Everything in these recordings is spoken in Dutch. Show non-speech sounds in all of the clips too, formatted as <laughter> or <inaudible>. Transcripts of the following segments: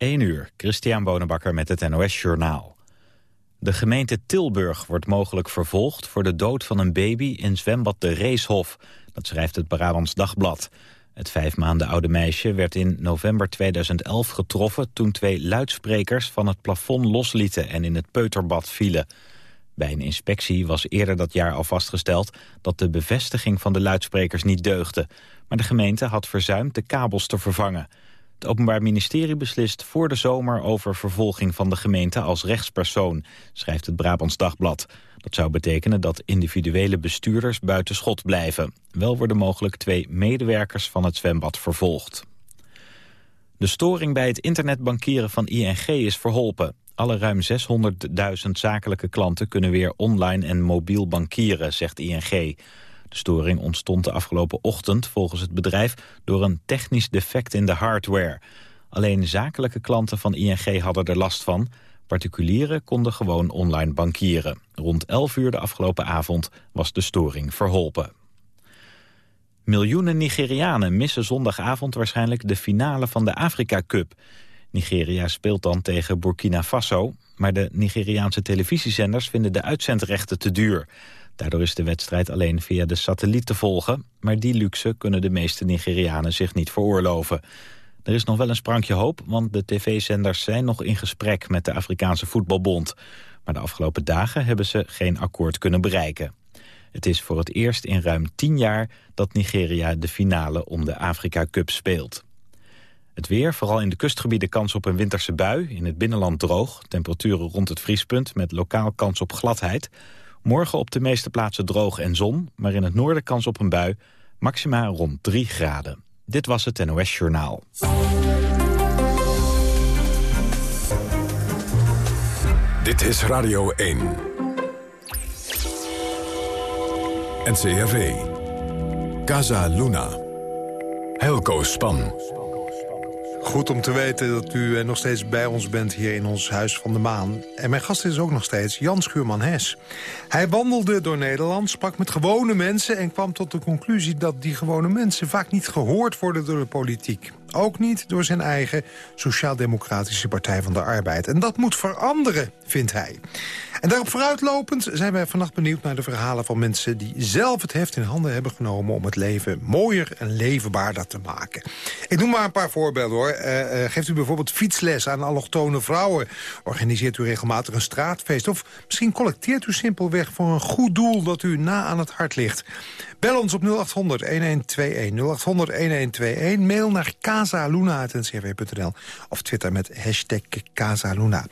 1 uur, Christian Bonenbakker met het NOS Journaal. De gemeente Tilburg wordt mogelijk vervolgd voor de dood van een baby in zwembad de Reeshof. Dat schrijft het Brabants Dagblad. Het vijf maanden oude meisje werd in november 2011 getroffen... toen twee luidsprekers van het plafond loslieten en in het peuterbad vielen. Bij een inspectie was eerder dat jaar al vastgesteld... dat de bevestiging van de luidsprekers niet deugde. Maar de gemeente had verzuimd de kabels te vervangen... Het Openbaar Ministerie beslist voor de zomer over vervolging van de gemeente als rechtspersoon, schrijft het Brabants Dagblad. Dat zou betekenen dat individuele bestuurders buiten schot blijven. Wel worden mogelijk twee medewerkers van het zwembad vervolgd. De storing bij het internetbankieren van ING is verholpen. Alle ruim 600.000 zakelijke klanten kunnen weer online en mobiel bankieren, zegt ING. De storing ontstond de afgelopen ochtend volgens het bedrijf door een technisch defect in de hardware. Alleen zakelijke klanten van ING hadden er last van. Particulieren konden gewoon online bankieren. Rond 11 uur de afgelopen avond was de storing verholpen. Miljoenen Nigerianen missen zondagavond waarschijnlijk de finale van de Afrika Cup. Nigeria speelt dan tegen Burkina Faso, maar de Nigeriaanse televisiezenders vinden de uitzendrechten te duur. Daardoor is de wedstrijd alleen via de satelliet te volgen... maar die luxe kunnen de meeste Nigerianen zich niet veroorloven. Er is nog wel een sprankje hoop, want de tv-zenders zijn nog in gesprek... met de Afrikaanse Voetbalbond. Maar de afgelopen dagen hebben ze geen akkoord kunnen bereiken. Het is voor het eerst in ruim tien jaar dat Nigeria de finale om de Afrika Cup speelt. Het weer, vooral in de kustgebieden kans op een winterse bui. In het binnenland droog, temperaturen rond het vriespunt... met lokaal kans op gladheid. Morgen op de meeste plaatsen droog en zon, maar in het noorden kans op een bui. Maxima rond 3 graden. Dit was het NOS Journaal. Dit is Radio 1. NCRV. Casa Luna. Helco Span. Goed om te weten dat u eh, nog steeds bij ons bent hier in ons Huis van de Maan. En mijn gast is ook nog steeds Jan Schuurman-Hes. Hij wandelde door Nederland, sprak met gewone mensen... en kwam tot de conclusie dat die gewone mensen vaak niet gehoord worden door de politiek. Ook niet door zijn eigen Sociaal-Democratische Partij van de Arbeid. En dat moet veranderen, vindt hij. En daarop vooruitlopend zijn wij vannacht benieuwd naar de verhalen van mensen... die zelf het heft in handen hebben genomen om het leven mooier en leefbaarder te maken. Ik noem maar een paar voorbeelden hoor. Uh, uh, geeft u bijvoorbeeld fietsles aan allochtone vrouwen? Organiseert u regelmatig een straatfeest? Of misschien collecteert u simpelweg voor een goed doel dat u na aan het hart ligt? Bel ons op 0800-1121. 0800-1121. Mail naar casaluna.ncrw.nl of Twitter met hashtag Casaluna.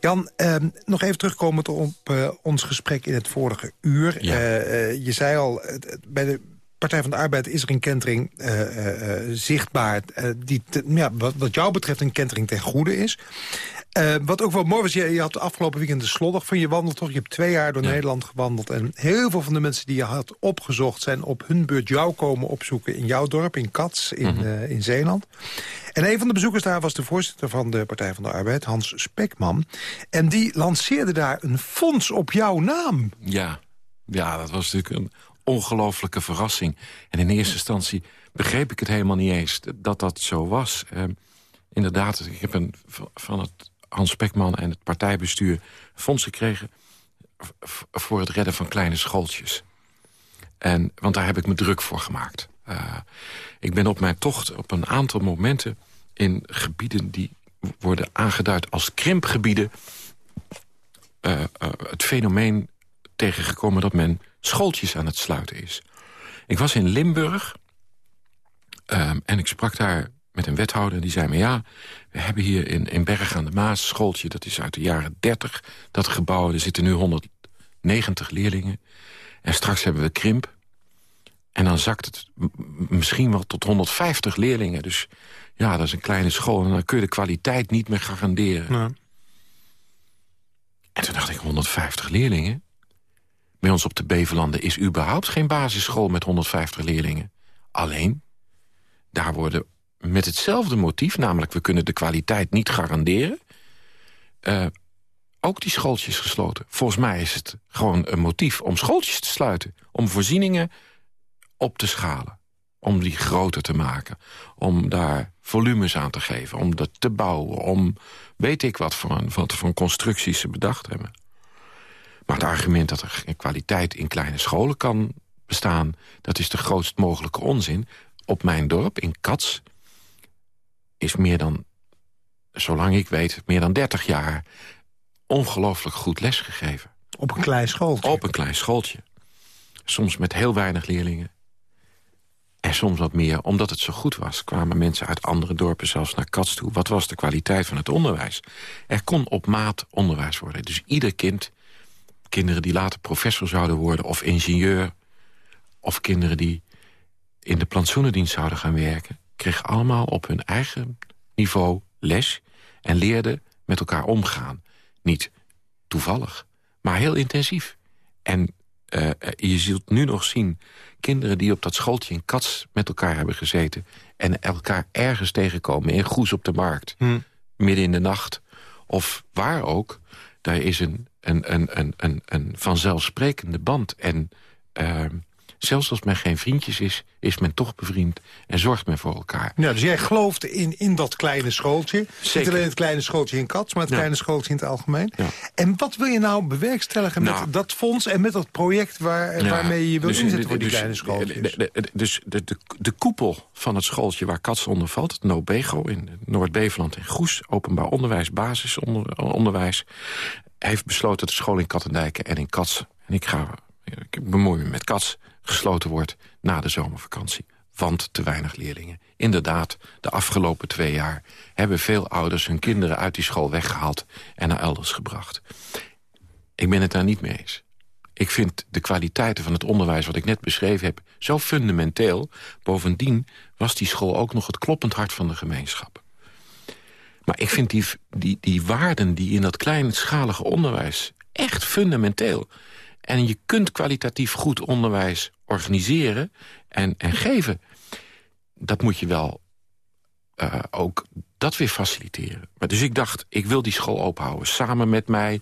Jan, eh, nog even terugkomend op uh, ons gesprek in het vorige uur. Ja. Uh, je zei al, bij de Partij van de Arbeid is er een kentering zichtbaar... die ja, wat, wat jou betreft een kentering ten goede is. Uh, wat ook wel mooi was, je, je had de afgelopen weekend de sloddig van je wandeltocht. Je hebt twee jaar door Nederland gewandeld. En heel veel van de mensen die je had opgezocht... zijn op hun beurt jou komen opzoeken in jouw dorp, in Kats, in, mm in Zeeland. En een van de bezoekers daar was de voorzitter van de Partij van de Arbeid, Hans Spekman. En die lanceerde daar een fonds op jouw naam. Ja, ja dat was natuurlijk een ongelofelijke verrassing. En in eerste instantie begreep ik het helemaal niet eens dat dat zo was. Uh, inderdaad, ik heb een, van het Hans Spekman en het partijbestuur fonds gekregen... voor het redden van kleine schooltjes. En, want daar heb ik me druk voor gemaakt. Uh, ik ben op mijn tocht op een aantal momenten in gebieden... die worden aangeduid als krimpgebieden... Uh, uh, het fenomeen tegengekomen dat men schooltjes aan het sluiten is. Ik was in Limburg en ik sprak daar met een wethouder. Die zei me, ja, we hebben hier in, in Berg aan de Maas schooltje... dat is uit de jaren 30, dat gebouw. Er zitten nu 190 leerlingen. En straks hebben we krimp. En dan zakt het misschien wel tot 150 leerlingen. Dus ja, dat is een kleine school. En dan kun je de kwaliteit niet meer garanderen. En toen dacht ik, 150 leerlingen? Bij ons op de Bevelanden is überhaupt geen basisschool met 150 leerlingen. Alleen, daar worden met hetzelfde motief... namelijk we kunnen de kwaliteit niet garanderen... Uh, ook die schooltjes gesloten. Volgens mij is het gewoon een motief om schooltjes te sluiten. Om voorzieningen op te schalen. om die groter te maken. Om daar volumes aan te geven, om dat te bouwen... om weet ik wat voor, wat voor constructies ze bedacht hebben. Maar het argument dat er kwaliteit in kleine scholen kan bestaan... dat is de grootst mogelijke onzin. Op mijn dorp, in Kats, is meer dan, zolang ik weet... meer dan 30 jaar ongelooflijk goed lesgegeven. Op een klein schooltje? Op een klein schooltje. Soms met heel weinig leerlingen. En soms wat meer, omdat het zo goed was... kwamen mensen uit andere dorpen zelfs naar Kats toe. Wat was de kwaliteit van het onderwijs? Er kon op maat onderwijs worden. Dus ieder kind, kinderen die later professor zouden worden... of ingenieur, of kinderen die in de plantsoenendienst zouden gaan werken... kregen allemaal op hun eigen niveau les... en leerden met elkaar omgaan. Niet toevallig, maar heel intensief. En uh, je zult nu nog zien kinderen die op dat schooltje in Kats met elkaar hebben gezeten... en elkaar ergens tegenkomen in Goes op de markt, hm. midden in de nacht... of waar ook, daar is een, een, een, een, een, een vanzelfsprekende band. En uh, Zelfs als men geen vriendjes is, is men toch bevriend en zorgt men voor elkaar. Ja, dus jij gelooft in, in dat kleine schooltje. Zeker. Niet alleen het kleine schooltje in Kats, maar het kleine schooltje in het algemeen. Ja. En wat wil je nou bewerkstelligen met nou. dat fonds en met dat project waar, waarmee je wil dus, inzetten voor die dus, kleine schooltjes? dus de, de, de koepel van het schooltje waar Kats onder valt, het Nobego in Noord-Beveland en Goes, openbaar onderwijs, basisonderwijs, heeft besloten de school in Kattendijken en in Kats, en ik ga ik bemoei me met Kats, gesloten wordt na de zomervakantie. Want te weinig leerlingen. Inderdaad, de afgelopen twee jaar hebben veel ouders hun kinderen uit die school weggehaald en naar elders gebracht. Ik ben het daar niet mee eens. Ik vind de kwaliteiten van het onderwijs wat ik net beschreven heb zo fundamenteel. Bovendien was die school ook nog het kloppend hart van de gemeenschap. Maar ik vind die, die, die waarden die in dat kleinschalige onderwijs echt fundamenteel. En je kunt kwalitatief goed onderwijs organiseren en, en geven. Dat moet je wel uh, ook dat weer faciliteren. Maar dus ik dacht, ik wil die school openhouden. Samen met mij,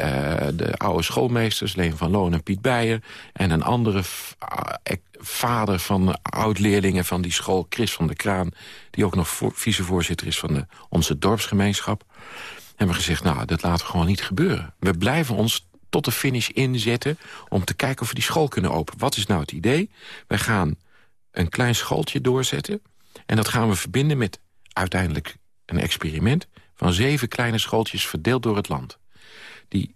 uh, de oude schoolmeesters, Leen van Loon en Piet Beijer... en een andere uh, vader van oud-leerlingen van die school, Chris van der Kraan... die ook nog vicevoorzitter is van de, onze dorpsgemeenschap... hebben we gezegd, nou, dat laten we gewoon niet gebeuren. We blijven ons tot de finish inzetten... om te kijken of we die school kunnen openen. Wat is nou het idee? Wij gaan een klein schooltje doorzetten... en dat gaan we verbinden met uiteindelijk een experiment... van zeven kleine schooltjes verdeeld door het land. Die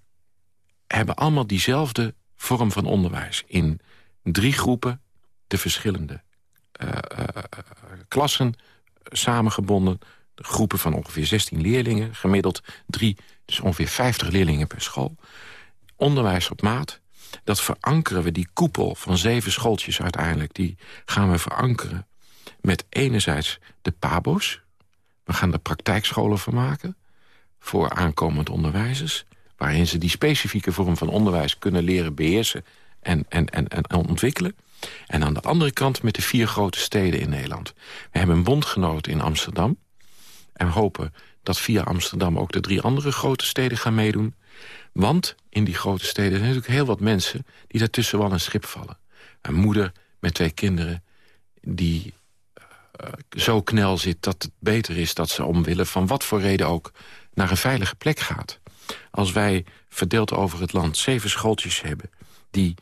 hebben allemaal diezelfde vorm van onderwijs. In drie groepen de verschillende uh, uh, klassen samengebonden. Groepen van ongeveer 16 leerlingen, gemiddeld drie, dus ongeveer 50 leerlingen per school onderwijs op maat. Dat verankeren we, die koepel van zeven schooltjes uiteindelijk... die gaan we verankeren met enerzijds de PABO's. We gaan er praktijkscholen van maken voor aankomend onderwijzers... waarin ze die specifieke vorm van onderwijs kunnen leren beheersen en, en, en, en ontwikkelen. En aan de andere kant met de vier grote steden in Nederland. We hebben een bondgenoot in Amsterdam. En hopen dat via Amsterdam ook de drie andere grote steden gaan meedoen. Want in die grote steden zijn natuurlijk heel wat mensen... die daartussen wel een schip vallen. Een moeder met twee kinderen die uh, zo knel zit... dat het beter is dat ze omwille van wat voor reden ook... naar een veilige plek gaat. Als wij verdeeld over het land zeven schooltjes hebben... die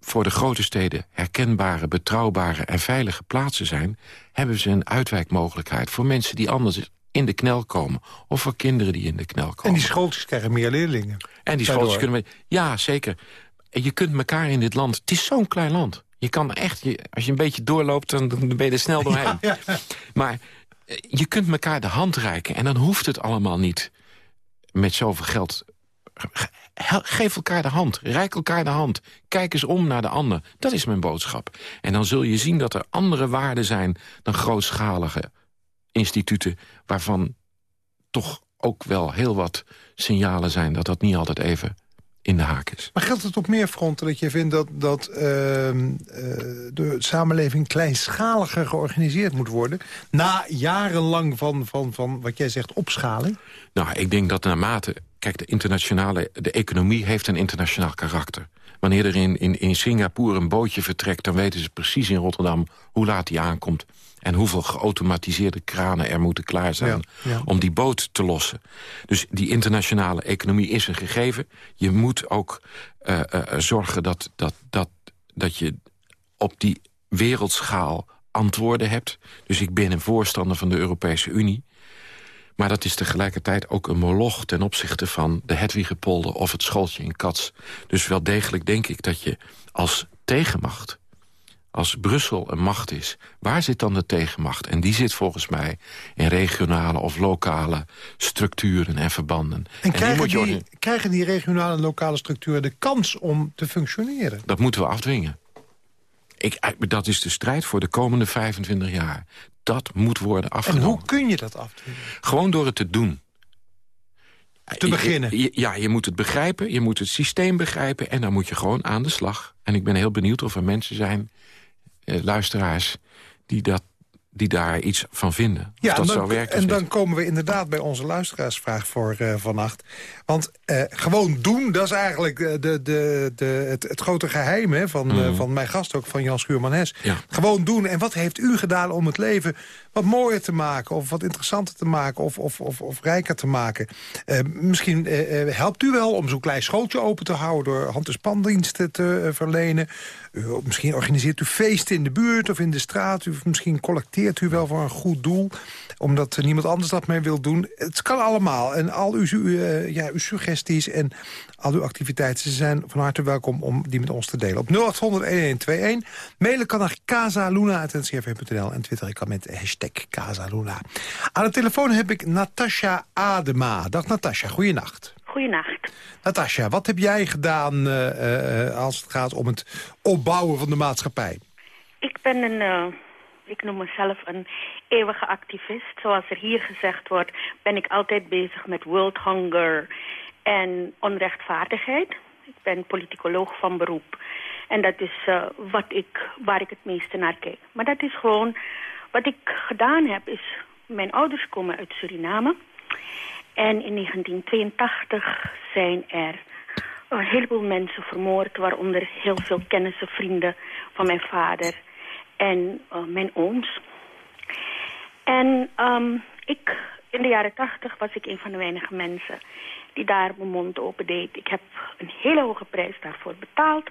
voor de grote steden herkenbare, betrouwbare en veilige plaatsen zijn... hebben ze een uitwijkmogelijkheid voor mensen die anders in de knel komen. Of voor kinderen die in de knel komen. En die schooltjes krijgen meer leerlingen. En die schooltjes kunnen... Ja, zeker. Je kunt elkaar in dit land... Het is zo'n klein land. Je kan echt... Je, als je een beetje doorloopt, dan, ben je er snel doorheen. Maar eh, je kunt elkaar de hand reiken. En dan hoeft het allemaal niet met zoveel geld... Geef elkaar de hand. Rijk elkaar de hand. Kijk eens om naar de ander. Dat is mijn boodschap. En dan zul je zien dat er andere waarden zijn... dan grootschalige instituten waarvan toch ook wel heel wat signalen zijn... dat dat niet altijd even in de haak is. Maar geldt het op meer fronten dat je vindt dat, dat uh, de samenleving kleinschaliger georganiseerd moet worden? Na jarenlang van, van, van wat jij zegt, opschaling? Nou, ik denk dat naarmate... Kijk, de internationale, de economie heeft een internationaal karakter. Wanneer er in, in, in Singapore een bootje vertrekt... dan weten ze precies in Rotterdam hoe laat die aankomt en hoeveel geautomatiseerde kranen er moeten klaar zijn... om die boot te lossen. Dus die internationale economie is een gegeven. Je moet ook uh, uh, zorgen dat, dat, dat, dat je op die wereldschaal antwoorden hebt. Dus ik ben een voorstander van de Europese Unie. Maar dat is tegelijkertijd ook een moloch ten opzichte van de Hedwigepolder of het schooltje in Kats. Dus wel degelijk denk ik dat je als tegenmacht als Brussel een macht is, waar zit dan de tegenmacht? En die zit volgens mij in regionale of lokale structuren en verbanden. En, krijgen, die, krijgen die regionale en lokale structuren de kans om te functioneren? Dat moeten we afdwingen. Ik, dat is de strijd voor de komende 25 jaar. Dat moet worden afgenomen. En hoe kun je dat afdwingen? Gewoon door het te doen. Te beginnen? Ja, je moet het begrijpen, je moet het systeem begrijpen... en dan moet je gewoon aan de slag. En ik ben heel benieuwd of er mensen zijn eh, luisteraars die, dat, die daar iets van vinden. Ja, dat en, dan, werken, en dan komen we inderdaad bij onze luisteraarsvraag voor uh, vannacht. Want uh, gewoon doen, dat is eigenlijk de, de, de, het, het grote geheim hè, van, mm. van mijn gast ook, van Jan Schuurman-Hes. Ja. Gewoon doen. En wat heeft u gedaan om het leven wat mooier te maken... of wat interessanter te maken of, of, of, of rijker te maken? Uh, misschien helpt u wel om zo'n klein schooltje open te houden... door hand- en spandiensten te verlenen. misschien organiseert u feesten in de buurt of in de straat. U, misschien collecteert u wel voor een goed doel omdat niemand anders dat mee wil doen. Het kan allemaal. En al uw, ja, uw suggesties en al uw activiteiten ze zijn van harte welkom om die met ons te delen. Op 0800-1121. Mailen kan naar casaluna.ncrv.nl en twitter kan met hashtag Casaluna. Aan de telefoon heb ik Natasha Adema. Dag Natasha, goeienacht. Goeienacht. Natasha, wat heb jij gedaan uh, uh, als het gaat om het opbouwen van de maatschappij? Ik ben een ik noem mezelf een eeuwige activist. Zoals er hier gezegd wordt, ben ik altijd bezig met world hunger en onrechtvaardigheid. Ik ben politicoloog van beroep. En dat is uh, wat ik, waar ik het meeste naar kijk. Maar dat is gewoon, wat ik gedaan heb, is... Mijn ouders komen uit Suriname. En in 1982 zijn er een heleboel mensen vermoord... waaronder heel veel kennissen, vrienden van mijn vader en uh, mijn ooms. En um, ik, in de jaren tachtig was ik een van de weinige mensen die daar mijn mond open deed. Ik heb een hele hoge prijs daarvoor betaald.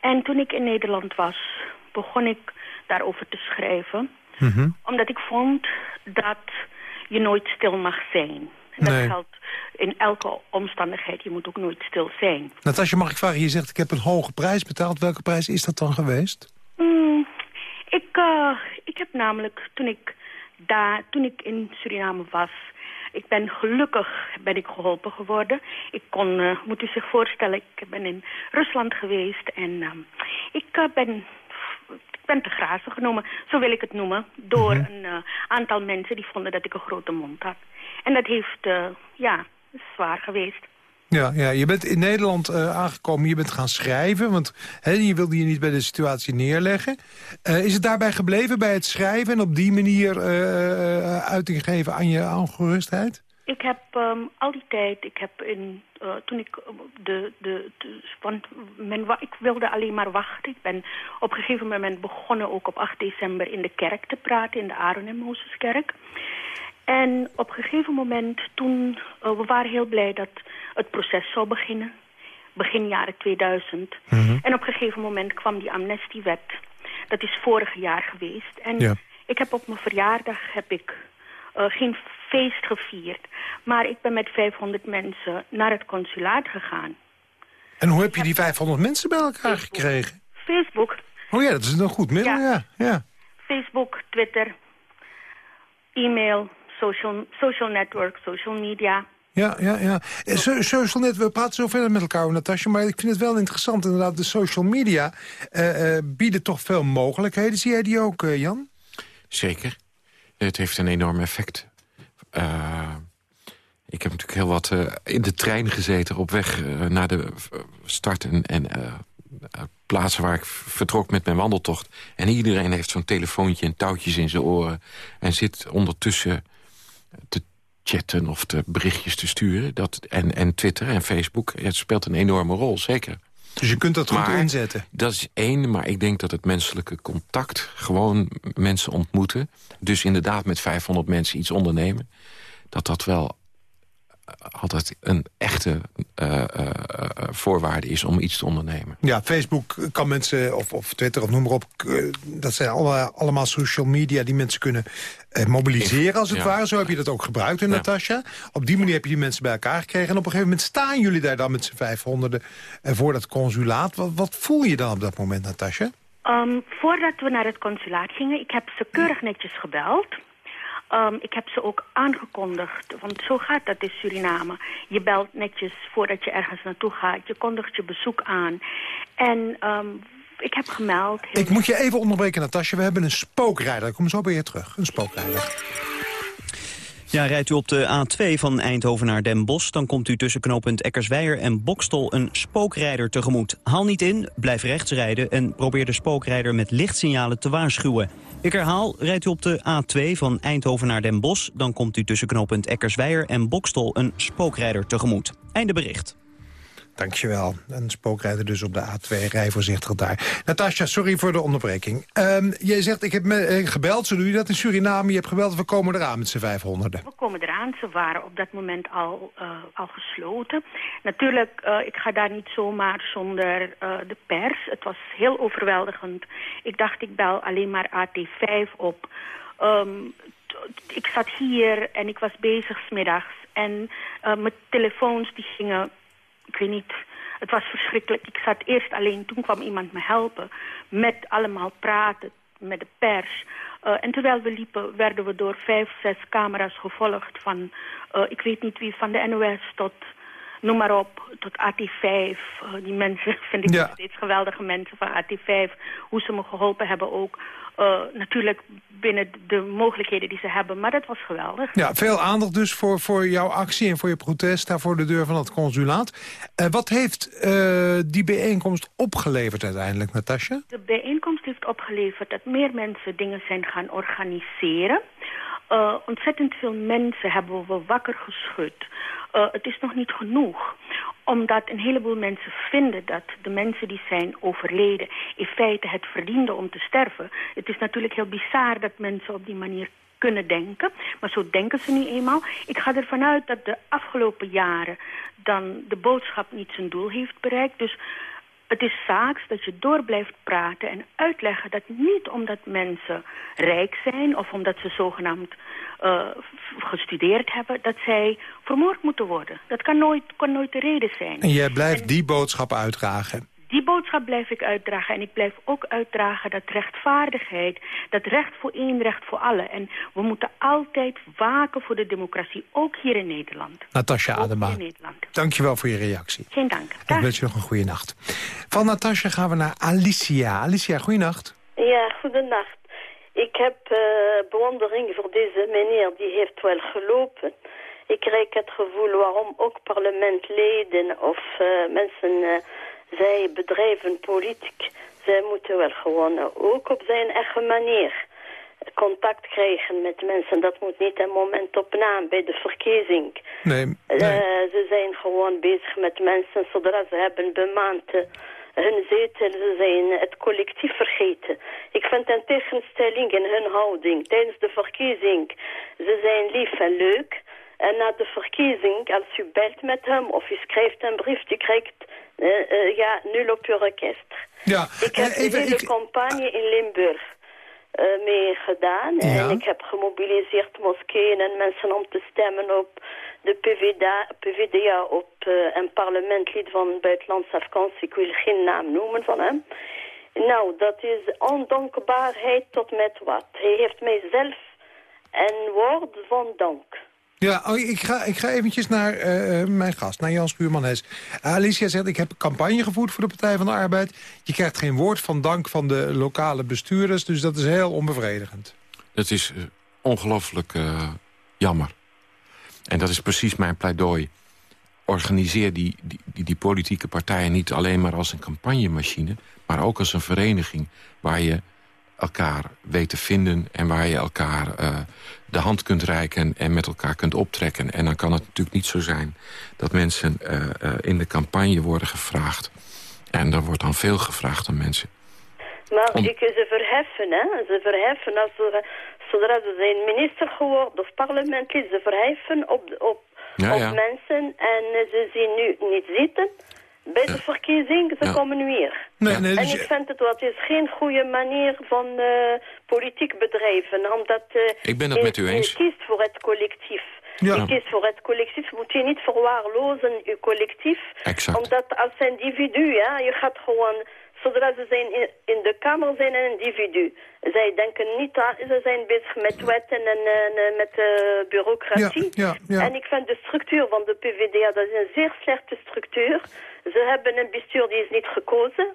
En toen ik in Nederland was, begon ik daarover te schrijven. Mm Omdat ik vond dat je nooit stil mag zijn. Dat geldt in elke omstandigheid. Je moet ook nooit stil zijn. Natasja, mag ik vragen? Je zegt ik heb een hoge prijs betaald. Welke prijs is dat dan geweest? Mm, ik, uh, ik heb namelijk, toen ik, daar, toen ik in Suriname was... Ik ben gelukkig ben ik geholpen geworden. Ik kon, uh, moet u zich voorstellen, ik ben in Rusland geweest en uh, ik uh, ben ik ben te grazen genomen, zo wil ik het noemen, door mhm. een aantal mensen die vonden dat ik een grote mond had. En dat heeft, ja, zwaar geweest. Ja, ja, je bent in Nederland uh, aangekomen, je bent gaan schrijven... want je wilde je niet bij de situatie neerleggen. Uh, is het daarbij gebleven, bij het schrijven... en op die manier uh, uiting geven aan je ongerustheid? Ik heb um, al die tijd, ik heb in, toen ik de, de, de want men, ik wilde alleen maar wachten. Ik ben op een gegeven moment begonnen ook op 8 december in de kerk te praten, in de en Mozeskerk. En op een gegeven moment, toen, uh, we waren heel blij dat het proces zou beginnen. Begin jaren 2000. Mhm. En op een gegeven moment kwam die amnestiewet. Dat is vorig jaar geweest. En ik heb op mijn verjaardag heb ik uh, geen feest gevierd. Maar ik ben met 500 mensen naar het consulaat gegaan. En hoe heb je die 500 mensen bij elkaar gekregen? Facebook. Oh ja, dat is een goed middel, ja. ja. Facebook, Twitter, e-mail, social, social network, social media. Ja, ja, ja. So, social net, we praten zo verder met elkaar, Natasja, maar ik vind het wel interessant. Inderdaad, de social media uh, uh, bieden toch veel mogelijkheden. Zie jij die ook, uh, Jan? Zeker. Het heeft een enorm effect. ik heb natuurlijk heel wat in de trein gezeten op weg naar de start en, en plaatsen waar ik vertrok met mijn wandeltocht. En iedereen heeft zo'n telefoontje en touwtjes in zijn oren... en zit ondertussen te chatten of de berichtjes te sturen. Dat, en, en Twitter en Facebook, het speelt een enorme rol, zeker. Dus je kunt dat goed inzetten? Dat is één, maar ik denk dat het menselijke contact... gewoon mensen ontmoeten. Dus inderdaad met 500 mensen iets ondernemen. Dat dat wel altijd een echte uh, uh, voorwaarde is om iets te ondernemen. Ja, Facebook kan mensen, of, of Twitter of noem maar op... dat zijn alle, allemaal social media die mensen kunnen mobiliseren als het ware. Zo heb je dat ook gebruikt in ja. Natasja. Op die manier heb je die mensen bij elkaar gekregen. En op een gegeven moment staan jullie daar dan met z'n vijfhonderden... voor dat consulaat. Wat, wat, voel je dan op dat moment, Natasja? Um, voordat we naar het consulaat gingen, ik heb ze keurig netjes gebeld... Um, ik heb ze ook aangekondigd, want zo gaat dat in Suriname. Je belt netjes voordat je ergens naartoe gaat. Je kondigt je bezoek aan. En um, ik heb gemeld... Ik moet je even onderbreken, Natasja. We hebben een spookrijder. Ik kom zo bij je terug. Een spookrijder. Ja, rijdt u op de A2 van Eindhoven naar Den Bosch... dan komt u tussen knooppunt Eckersweijer en Bokstol een spookrijder tegemoet. Haal niet in, blijf rechts rijden en probeer de spookrijder met lichtsignalen te waarschuwen. Ik herhaal, rijdt u op de A2 van Eindhoven naar Den Bosch... dan komt u tussen knooppunt Eckersweijer en Bokstol een spookrijder tegemoet. Einde bericht. Dankjewel. Een spookrijder dus op de A2. Rij voorzichtig daar. Natasja, sorry voor de onderbreking. Um, jij zegt, ik heb me, eh, gebeld. Zo doe je dat in Suriname. Je hebt gebeld, we komen eraan met z'n vijfhonderden. We komen eraan. Ze waren op dat moment al, uh, al gesloten. Natuurlijk, uh, ik ga daar niet zomaar zonder de pers. Het was heel overweldigend. Ik dacht, ik bel alleen maar AT5 op. Um, ik zat hier en ik was bezig smiddags. En mijn telefoons die gingen ik weet niet, het was verschrikkelijk. Ik zat eerst alleen, toen kwam iemand me helpen met allemaal praten met de pers. Uh, en terwijl we liepen werden we door vijf, zes camera's gevolgd van, uh, ik weet niet wie, van de NOS tot, noem maar op, tot AT5. Uh, eh, die mensen <laughs> vind ik ja. nog steeds geweldige mensen van AT5. Hoe ze me geholpen hebben ook. Uh, natuurlijk binnen de mogelijkheden die ze hebben. Maar dat was geweldig. Ja, veel aandacht dus voor, voor jouw actie en voor je protest... daar voor de deur van het consulaat. Uh, wat heeft uh, die bijeenkomst opgeleverd uiteindelijk, Natasja? De bijeenkomst heeft opgeleverd dat meer mensen dingen zijn gaan organiseren. Uh, ontzettend veel mensen hebben we wakker geschud. Uh, het is nog niet genoeg omdat een heleboel mensen vinden dat de mensen die zijn overleden... in feite het verdienden om te sterven. Het is natuurlijk heel bizar dat mensen op die manier kunnen denken. Maar zo denken ze nu eenmaal. Ik ga ervan uit dat de afgelopen jaren dan de boodschap niet zijn doel heeft bereikt. Dus het is zaaks dat je door blijft praten en uitleggen dat niet omdat mensen rijk zijn... of omdat ze zogenaamd uh, gestudeerd hebben... dat zij vermoord moeten worden. Dat kan nooit, kan nooit de reden zijn. En jij blijft die boodschap uitdragen? Die boodschap blijf ik uitdragen. En ik blijf ook uitdragen dat rechtvaardigheid, dat recht voor één, recht voor alle. En we moeten altijd waken voor de democratie, ook hier in Nederland. Natasja Adema, dankjewel voor je reactie. Geen dank. Ik wens je nog een goede nacht. Van Natasja gaan we naar Alicia. Alicia, goeienacht. Ja, goedenacht. Ik heb uh, bewondering voor deze meneer, die heeft wel gelopen. Ik krijg het gevoel waarom ook parlementleden of uh, mensen... Uh, zij bedrijven politiek. Zij moeten wel gewoon ook op zijn eigen manier contact krijgen met mensen. Dat moet niet een moment op naam bij de verkiezing. Nee, nee. Uh, ze zijn gewoon bezig met mensen zodra ze hebben bemaand hun zetel, ze zijn het collectief vergeten. Ik vind een tegenstelling in hun houding. Tijdens de verkiezing, ze zijn lief en leuk. En na de verkiezing, als u belt met hem of u schrijft een brief, u krijgt ja, nul op uw orkest. Ja, ik heb even, de hele ik... campagne in Limburg mee gedaan. Ja. En ik heb gemobiliseerd moskeeën en mensen om te stemmen op de PvdA, PvdA op een parlementlid van buitenlandse afkomst. Ik wil geen naam noemen van hem. Nou, dat is ondankbaarheid tot met wat. Hij heeft mij zelf een woord van dank. Ja, oh, ik, ga, ik ga eventjes naar uh, mijn gast, naar Jan Spuurman-Hes. Alicia zegt, ik heb campagne gevoerd voor de Partij van de Arbeid. Je krijgt geen woord van dank van de lokale bestuurders, dus dat is heel onbevredigend. Het is ongelooflijk jammer. En dat is precies mijn pleidooi. Organiseer die, die, die politieke partijen niet alleen maar als een campagnemachine... maar ook als een vereniging waar je elkaar weet te vinden... en waar je elkaar uh, de hand kunt reiken en met elkaar kunt optrekken. En dan kan het natuurlijk niet zo zijn dat mensen uh, uh, in de campagne worden gevraagd... En er wordt dan veel gevraagd aan mensen. Maar ik, ze verheffen, hè. Ze verheffen als er, zodra ze zijn minister geworden of parlementlid. Ze verheffen op, op, op mensen en ze zien nu niet zitten bij de verkiezing. Ze komen weer. Nee, nee, dus en ik vind het wat is geen goede manier van uh, politiek bedrijven. Omdat uh, ik ben het met u eens. je kiest voor het collectief. Ja. Je kiest voor het collectief, moet je niet verwaarlozen, je collectief. Exact. Omdat als individu, ja, je gaat gewoon zodra ze zijn in, de Kamer zijn een individu. Zij denken niet aan, ze zijn bezig met wetten en, en met uh, bureaucratie. Ja, ja, en ik vind de structuur van de PvdA, dat is een zeer slechte structuur. Ze hebben een bestuur die is niet gekozen.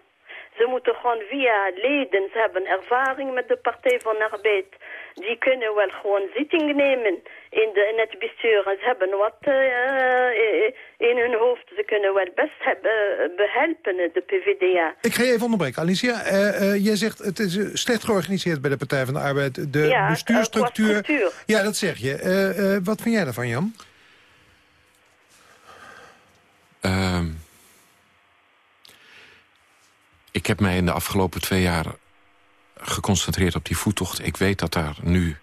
Ze moeten gewoon via leden, ze hebben ervaring met de Partij van Arbeid. Die kunnen wel gewoon zitting nemen in, de, in het bestuur. Ze hebben wat uh, in hun hoofd. Ze kunnen wel best hebben, behelpen, de PvdA. Ik ga je even onderbreken. Alicia, uh, jij zegt het is slecht georganiseerd bij de Partij van de Arbeid. De ja, bestuurstructuur. ja, dat zeg je. wat vind jij daarvan, Jan? Ehm, ik heb mij in de afgelopen twee jaar geconcentreerd op die voettocht. Ik weet dat daar nu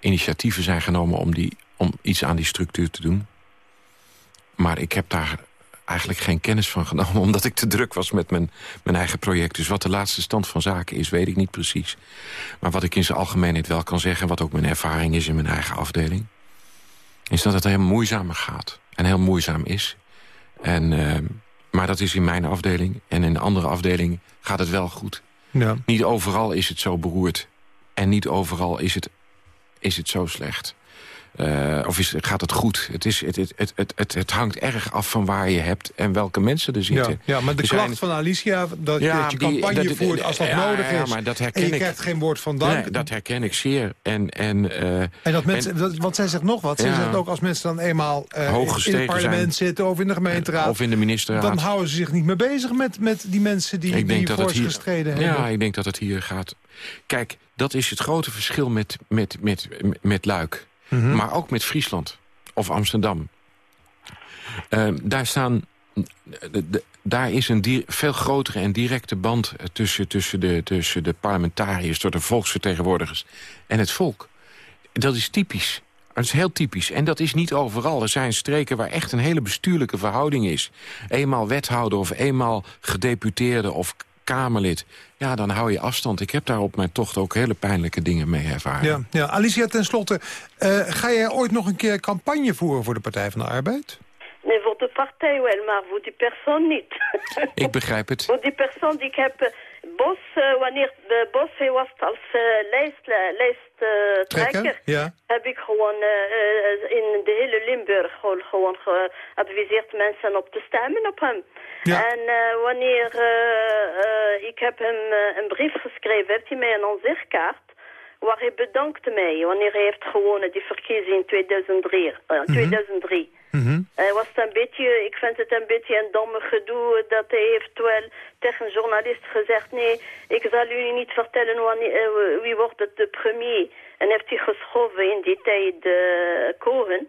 initiatieven zijn genomen om, die, om iets aan die structuur te doen. Maar ik heb daar eigenlijk geen kennis van genomen... <laughs> omdat ik te druk was met mijn, mijn eigen project. Dus wat de laatste stand van zaken is, weet ik niet precies. Maar wat ik in zijn algemeenheid wel kan zeggen... wat ook mijn ervaring is in mijn eigen afdeling... is dat het heel moeizamer gaat. En heel moeizaam is. En, uh, maar dat is in mijn afdeling. En in de andere afdeling gaat het wel goed. Ja. Niet overal is het zo beroerd. En niet overal is het, is het zo slecht. Uh, of is, gaat het goed? Het, is, het, het, het, het, het hangt erg af van waar je hebt en welke mensen er zitten. Ja, ja maar de klacht van Alicia, dat, ja, je campagne die, voert als dat nodig is... maar dat herken en je ik, krijgt geen woord van dank. Nee, dat herken ik zeer. En, en, uh, en dat mensen, en, want zij zegt nog wat. Zij zegt ook als mensen dan eenmaal uh, in het parlement zitten... of in de gemeenteraad... Of in de ministerraad. Dan houden ze zich niet meer bezig met, met die mensen die, ik die voor ze gestreden hebben. Ja, ik denk dat het hier gaat... Kijk, dat is het grote verschil met, met, met, met Luik. Mhm. Maar ook met Friesland of Amsterdam. Uh, daar staan... De, daar is een veel grotere en directe band tussen, tussen, de, tussen de parlementariërs... door de volksvertegenwoordigers en het volk. Dat is typisch. Dat is heel typisch. En dat is niet overal. Er zijn streken waar echt een hele bestuurlijke verhouding is. Eenmaal wethouder of eenmaal gedeputeerde of Kamerlid... ja, dan hou je afstand. Ik heb daar op mijn tocht ook hele pijnlijke dingen mee ervaren. Ja, ja. Alicia, tenslotte, uh, ga jij ooit nog een keer campagne voeren voor de Partij van de Arbeid? Nee, voor de partij wel, maar voor die persoon niet. ik begrijp het. <laughs> Voor die persoon die ik heb... Eh, Bos, uh, wanneer de Bos hij was als uh, lijst, lijsttrekker, ja. heb ik gewoon in de hele Limburg gewoon, gewoon geadviseerd mensen op te stemmen op hem. Ja. En wanneer ik heb hem een brief geschreven, heeft hij mij een aanzichtkaart waar hij bedankte mij wanneer hij heeft gewonnen die verkiezing in 2003. Mm 2003. Mm -hmm. was een beetje, ik vind het een beetje een domme gedoe dat hij heeft wel tegen een journalist gezegd, nee, ik zal u niet vertellen wanneer, wie wordt het de premier. En heeft hij geschoven in die tijd uh, Cohen.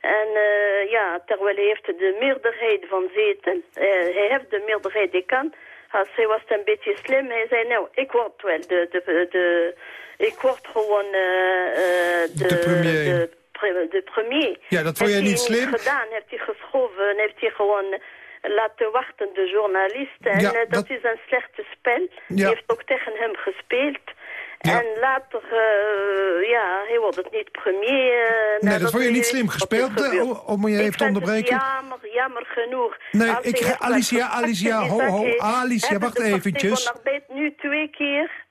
En uh, ja, terwijl hij heeft de meerderheid van zeten. Uh, hij heeft de meerderheid die kan. Als hij was een beetje slim. Hij zei, nou, ik word wel de... de, de ik word gewoon uh, de, de premier. De, de, premier. Ja, dat vond jij niet slim? Heeft gedaan, heeft hij geschoven, heeft hij gewoon laten wachten, de journalist. En ja, dat, dat, is een slechte spel. Ja. Hij heeft ook tegen hem gespeeld. En later, uh, ja, hij wordt het niet premier. Uh, nee, dat vond je niet slim gespeeld, uh, om je even te onderbreken. jammer, jammer genoeg. Nee, ik, Alicia, Alicia, ho, ho, Alicia, wacht eventjes. Ik nu twee keer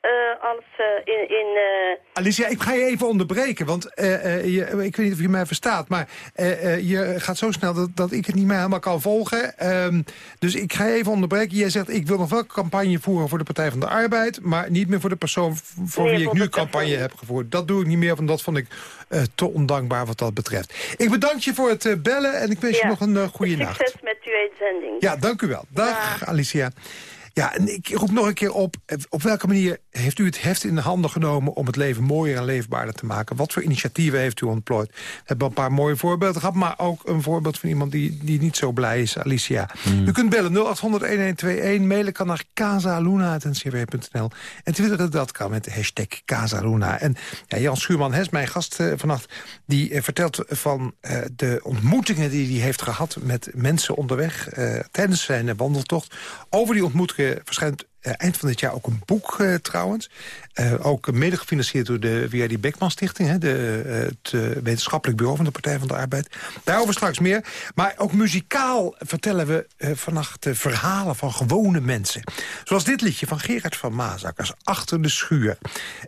als uh, in... in uh... Alicia, ik ga je even onderbreken, want je, ik weet niet of je mij verstaat... maar je gaat zo snel dat, dat ik het niet meer helemaal kan volgen. Um, dus ik ga je even onderbreken. Jij zegt, ik wil nog wel campagne voeren voor de Partij van de Arbeid... maar niet meer voor de persoon voor wie ik nu campagne heb gevoerd. Dat doe ik niet meer, want dat vond ik te ondankbaar wat dat betreft. Ik bedank je voor het bellen en ik wens je nog een goede nacht. Succes met uw uitzending. Ja, dank u wel. Dag, Alicia. Ja, en ik roep nog een keer op. Op welke manier heeft u het heft in de handen genomen... om het leven mooier en leefbaarder te maken? Wat voor initiatieven heeft u ontplooid? We hebben een paar mooie voorbeelden gehad... maar ook een voorbeeld van iemand die, die niet zo blij is, Alicia. Hmm. U kunt bellen 0800-1121, mailen kan naar casaluna.ncw.nl... en twitteren dat kan met de hashtag Casaluna. En ja, Jan Schuurman-Hes, mijn gast uh, vannacht... die uh, vertelt van uh, de ontmoetingen die hij heeft gehad... met mensen onderweg tijdens zijn wandeltocht. Over die ontmoetingen verschijnt uh, eind van dit jaar ook een boek uh, trouwens. Uh, ook mede gefinancierd door de W.R.D. Beckman Stichting. Hè, de, het wetenschappelijk bureau van de Partij van de Arbeid. Daarover straks meer. Maar ook muzikaal vertellen we vannacht verhalen van gewone mensen. Zoals dit liedje van Gerard van Maasakkers, Achter de Schuur.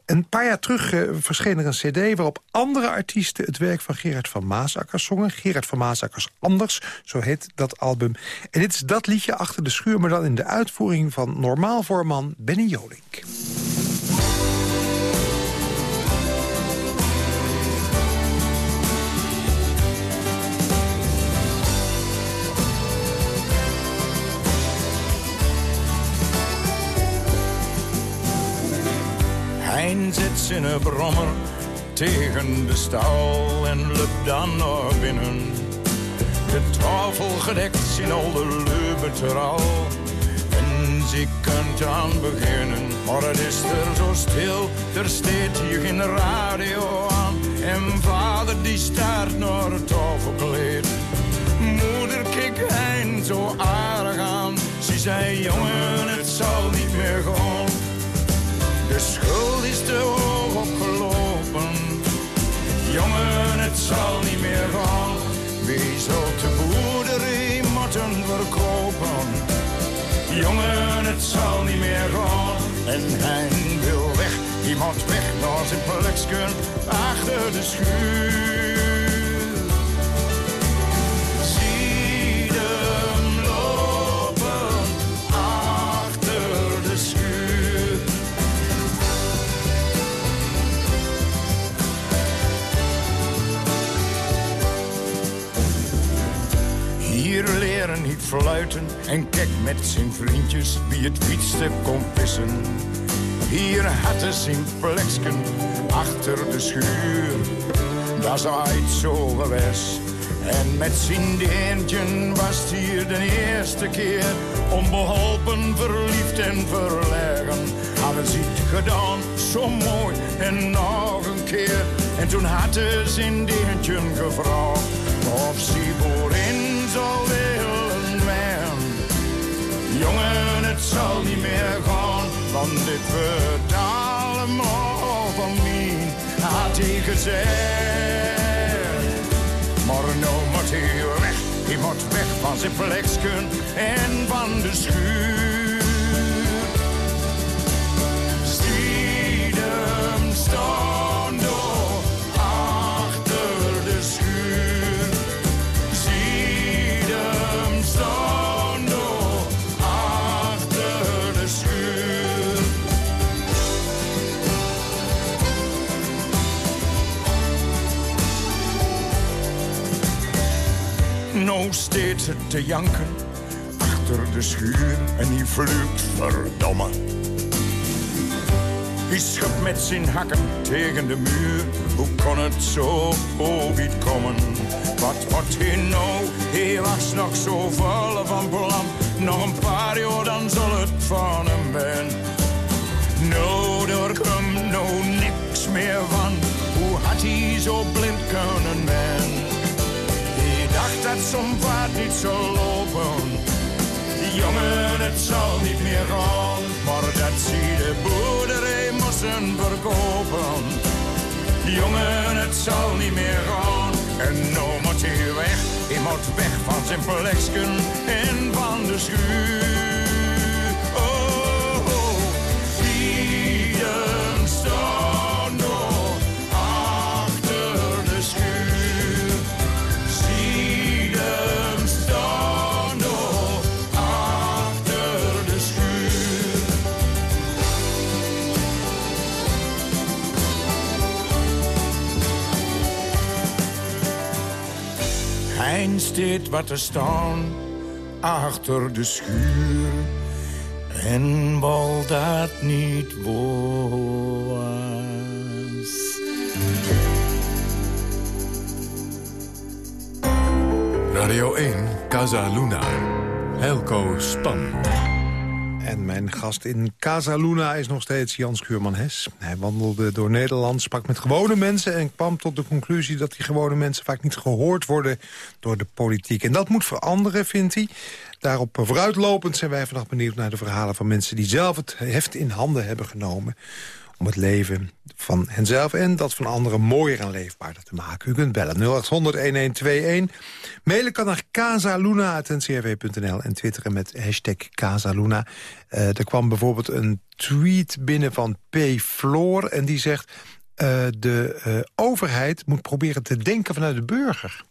Een paar jaar terug verscheen er een cd... waarop andere artiesten het werk van Gerard van Maasakkers zongen. Gerard van Maasakkers Anders, zo heet dat album. En dit is dat liedje Achter de Schuur... maar dan in de uitvoering van normaal voorman Benny Jolink. Hein zit zijn brommer tegen de stal en lukt dan naar binnen. De tafel gedekt in al de leuben ik kunt aan beginnen. Maar het is er zo stil, er steekt hier geen radio aan. En vader die staart naar het tafelkleed. Moeder keek hein zo aardig aan. Ze zei, jongen, het zal niet meer gaan. De schuld is te hoog opgelopen. Jongen, het zal niet meer Jongen, het zal niet meer gaan. En hij wil weg, iemand weg naar zijn plekje achter de schuur. Fluiten en kijk met zijn vriendjes wie het fietste kon pissen. Hier had hij zijn pleksken achter de schuur, is uit zo geweest. En met zijn deentje was hier de eerste keer onbeholpen, verliefd en verlegen. Hadden ze het gedaan, zo mooi en nog een keer. En toen had hij zijn deentje gevraagd of ze voorin zou Jongen, het zal niet meer gaan, want dit wordt allemaal van mij, had hij gezegd. Maar nou moet hij weg, hij moet weg van zijn pleksken en van de schuur. Stiedem te janken achter de schuur en die vlucht verdomme. Hij schudt met zijn hakken tegen de muur. Hoe kon het zo ooit komen? Wat wordt hij nou? Helaas nog zo vol van plan. Nog een paar jaar, dan zal het van hem ben. Nou, er komt nou niks meer van. Hoe had hij zo blind kunnen zijn? Dat zo'n paard niet zou lopen. Jongen, het zal niet meer gaan, maar dat zie de boerderij moesten verkopen. Jongen, het zal niet meer gaan, en nou moet hij weg. Hij moet weg van zijn pleksken en van de schuur. Steed wat staan achter de schuur. en wal dat niet was. Radio 1, Casa Luna. Helco Span. En mijn gast in Casa Luna is nog steeds Jan Schuurman-Hes. Hij wandelde door Nederland, sprak met gewone mensen... en kwam tot de conclusie dat die gewone mensen vaak niet gehoord worden door de politiek. En dat moet veranderen, vindt hij. Daarop vooruitlopend zijn wij vannacht benieuwd naar de verhalen van mensen... die zelf het heft in handen hebben genomen om het leven van henzelf en dat van anderen mooier en leefbaarder te maken. U kunt bellen 0800-1121. Mailen kan naar casaluna.ncrv.nl en twitteren met hashtag Casaluna. Uh, er kwam bijvoorbeeld een tweet binnen van P. Floor en die zegt... Uh, de uh, overheid moet proberen te denken vanuit de burger.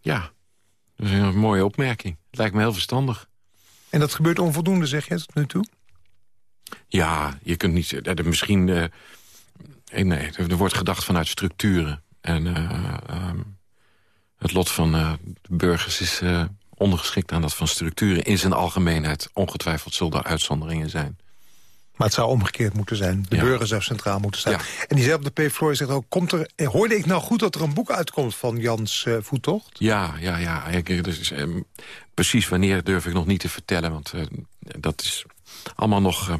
Ja, dat is een mooie opmerking. Het lijkt me heel verstandig. En dat gebeurt onvoldoende, zeg je tot nu toe? Ja, je kunt niet... Uh, misschien... Uh, nee, er wordt gedacht vanuit structuren. En um, het lot van de burgers is ondergeschikt aan dat van structuren. In zijn algemeenheid. Ongetwijfeld zullen er uitzonderingen zijn. Maar het zou omgekeerd moeten zijn. De ja. burger zou centraal moeten staan. Ja. En diezelfde P. Floor zegt ook... Komt er, hoorde ik nou goed dat er een boek uitkomt van Jans uh, Voettocht? Ja, ja, ja. Ik, dus, um, precies wanneer durf ik nog niet te vertellen. Want dat is allemaal nog...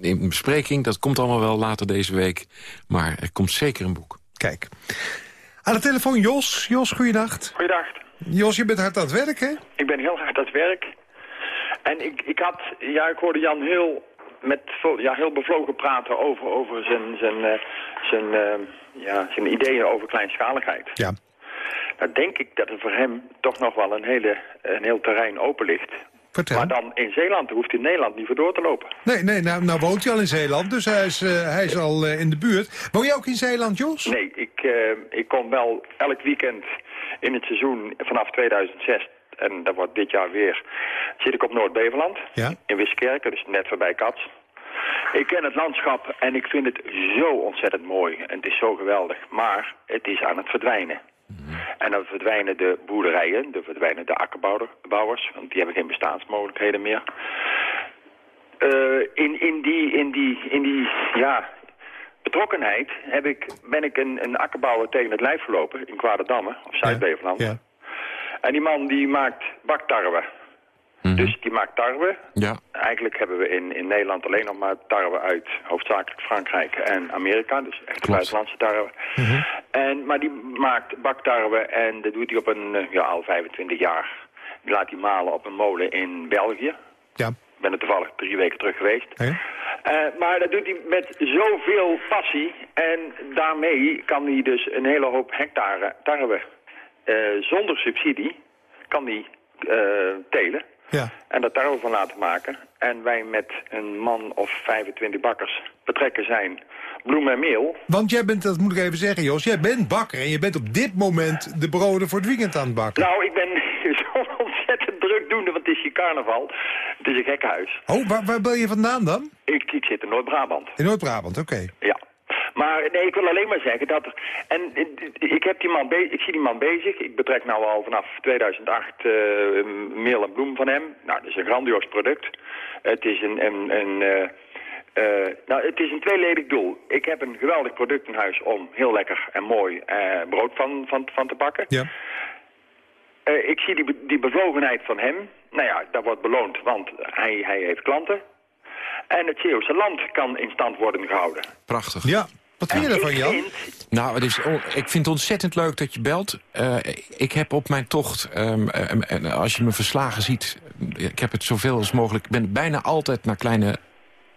in bespreking. Dat komt allemaal wel later deze week. Maar er komt zeker een boek. Kijk. Aan de telefoon Jos. Jos, goeiedag. Goeiedag. Jos, je bent hard aan het werk, hè? Ik ben heel hard aan het werk. En ik, ik had... Ja, ik hoorde Jan heel, met, ja, heel bevlogen praten over, over zijn, zijn, uh, zijn, uh, ja, zijn ideeën over kleinschaligheid. Ja. Nou denk ik dat er voor hem toch nog wel een, hele, een heel terrein open ligt. Vertel. Maar dan in Zeeland hoeft hij in Nederland niet voor door te lopen. Nee, nee nou, nou woont hij al in Zeeland, dus hij is, uh, hij is al uh, in de buurt. Woon je ook in Zeeland, Jos? Nee, ik, uh, ik kom wel elk weekend in het seizoen vanaf 2006... en dat wordt dit jaar weer, zit ik op Noord-Beverland. Ja? In Wiskerk, dat is net voorbij Kats. Ik ken het landschap en ik vind het zo ontzettend mooi. En het is zo geweldig. Maar het is aan het verdwijnen. En dan verdwijnen de boerderijen, dan verdwijnen de akkerbouwers, want die hebben geen bestaansmogelijkheden meer. Uh, in, in, die, in, die, in die ja, betrokkenheid heb ik, ben ik een, een akkerbouwer tegen het lijf verlopen in Kwaderdamme, of Zuid-Beverland. Ja, ja. En die man die maakt baktarwe. Mm -hmm. Dus die maakt tarwe. Ja. Eigenlijk hebben we in, in Nederland alleen nog maar tarwe uit hoofdzakelijk Frankrijk en Amerika. Dus echt buitenlandse tarwe. Mhm. Mm -hmm. en, maar die maakt baktarwe en dat doet hij op een, ja, al 25 jaar. Die laat hij malen op een molen in België. Ja. Ik ben er toevallig drie weken terug geweest. Uh, maar dat doet hij met zoveel passie. En daarmee kan hij dus een hele hoop hectare tarwe uh, zonder subsidie kan hij uh, telen. Ja. En dat tarwe van laten maken. En wij met een man of 25 bakkers betrekken zijn bloem en meel. Want jij bent, dat moet ik even zeggen Jos, jij bent bakker en je bent op dit moment de broden voor het weekend aan het bakken. Nou, ik ben <laughs> zo ontzettend druk doende, want het is hier carnaval. Het is een gekkenhuis. Oh, waar, waar ben je vandaan dan? Ik, ik zit in Noord-Brabant. In Noord-Brabant, oké. Okay. Ja. Maar nee, ik wil alleen maar zeggen dat... Er, en ik, heb die man ik zie die man bezig. Ik betrek nou al vanaf 2008 uh, meel en bloem van hem. Nou, dat is een grandioos product. Het is een... een, een uh, uh, nou, het is een tweeledig doel. Ik heb een geweldig product in huis om heel lekker en mooi brood van, van, van te bakken. Ja. ik zie die, die bevlogenheid van hem. Nou ja, dat wordt beloond, want hij, hij heeft klanten. En het Zeeuwse land kan in stand worden gehouden. Prachtig. Ja. Wat vind je ervan, Jan? Vind... Nou, het is, ik vind het ontzettend leuk dat je belt. Uh, ik heb op mijn tocht, um, um, als je me verslagen ziet... ik heb het zoveel als mogelijk... ik ben bijna altijd naar kleine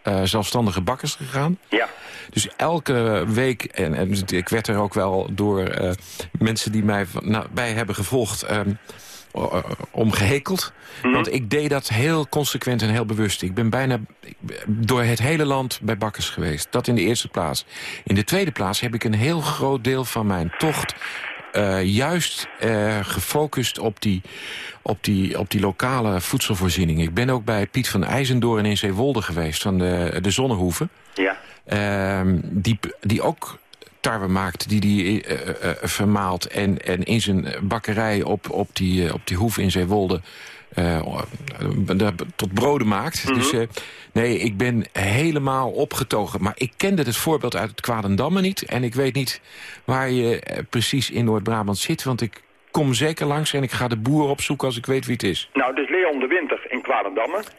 uh, zelfstandige bakkers gegaan. Ja. Dus elke week, en, en ik werd er ook wel door uh, mensen die mij van, nou, bij hebben gevolgd... Um, omgehekeld. Mm -hmm. Want ik deed dat heel consequent en heel bewust. Ik ben bijna door het hele land bij bakkers geweest. Dat in de eerste plaats. In de tweede plaats heb ik een heel groot deel van mijn tocht... Uh, juist uh, gefocust op die, op, die, op die lokale voedselvoorziening. Ik ben ook bij Piet van IJzendoorn in Zeewolde geweest... van de, de Zonnehoeven. Ja. Uh, die, die ook tarwe maakt... die hij uh, vermaalt en, en in zijn bakkerij op, op, die, op die hoef in Zeewolde... tot broden maakt. Mhm. Dus nee, ik ben helemaal opgetogen. Maar ik kende het voorbeeld uit het Kwadendamme niet. En ik weet niet waar je precies in Noord-Brabant zit. Want ik kom zeker langs en ik ga de boer opzoeken als ik weet wie het is. Nou, dus Leon de Winter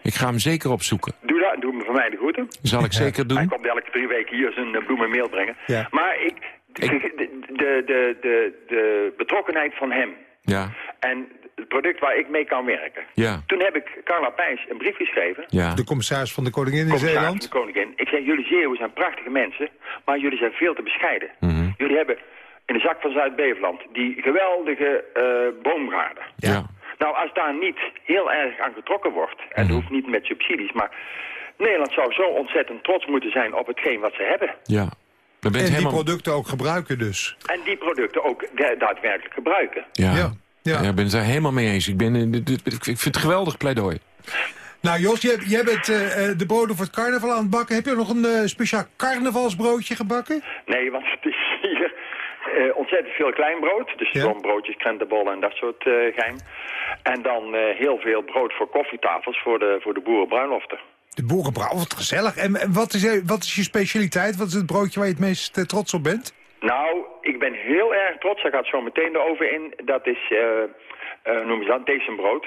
Ik ga hem zeker opzoeken. Doe dat, doe me van mij de groeten. Zal ik zeker Hij doen. komt elke drie weken hier zijn uh, bloemen mail brengen. Ja. Maar ik, de, de, de, de, betrokkenheid van hem Ja, en het product waar ik mee kan werken. ja, Toen heb ik Carla Pijs een brief geschreven. ja. De commissaris van de Koningin in Commissaris Zeeland. van de Koningin. Ik zeg, jullie Zeeuwen zijn prachtige mensen, maar jullie zijn veel te bescheiden. Mhm. Jullie hebben in de zak van Zuid-Beveland die geweldige eh, boomgaarden. ja. Nou, als daar niet heel erg aan getrokken wordt, en Mhm. dat hoeft niet met subsidies, maar Nederland zou zo ontzettend trots moeten zijn op hetgeen wat ze hebben. ja. Dan ben En je die helemaal... producten ook gebruiken dus. En die producten ook da- daadwerkelijk gebruiken. Ja. Ja, ja. Ja, ik ben het daar helemaal mee eens. Ik, ben, eh, ik vind het geweldig pleidooi. Nou Jos, jij, jij bent eh, eh, de broden voor het carnaval aan het bakken. Heb je nog een eh, speciaal carnavalsbroodje gebakken? Nee, want het is hier eh, ontzettend veel klein brood. Dus Ja. gewoon broodjes, krentenbollen en dat soort eh gein. En dan eh, heel veel brood voor koffietafels voor de, voor de boerenbruiloften. De boerenbrouw, wat gezellig. En, en wat, is, je- wat is je specialiteit? Wat is het broodje waar je het meest trots op bent? Nou, ik ben heel erg trots. Daar gaat zo meteen erover in. Dat is, eh eh, noemen ze dat, decembrood.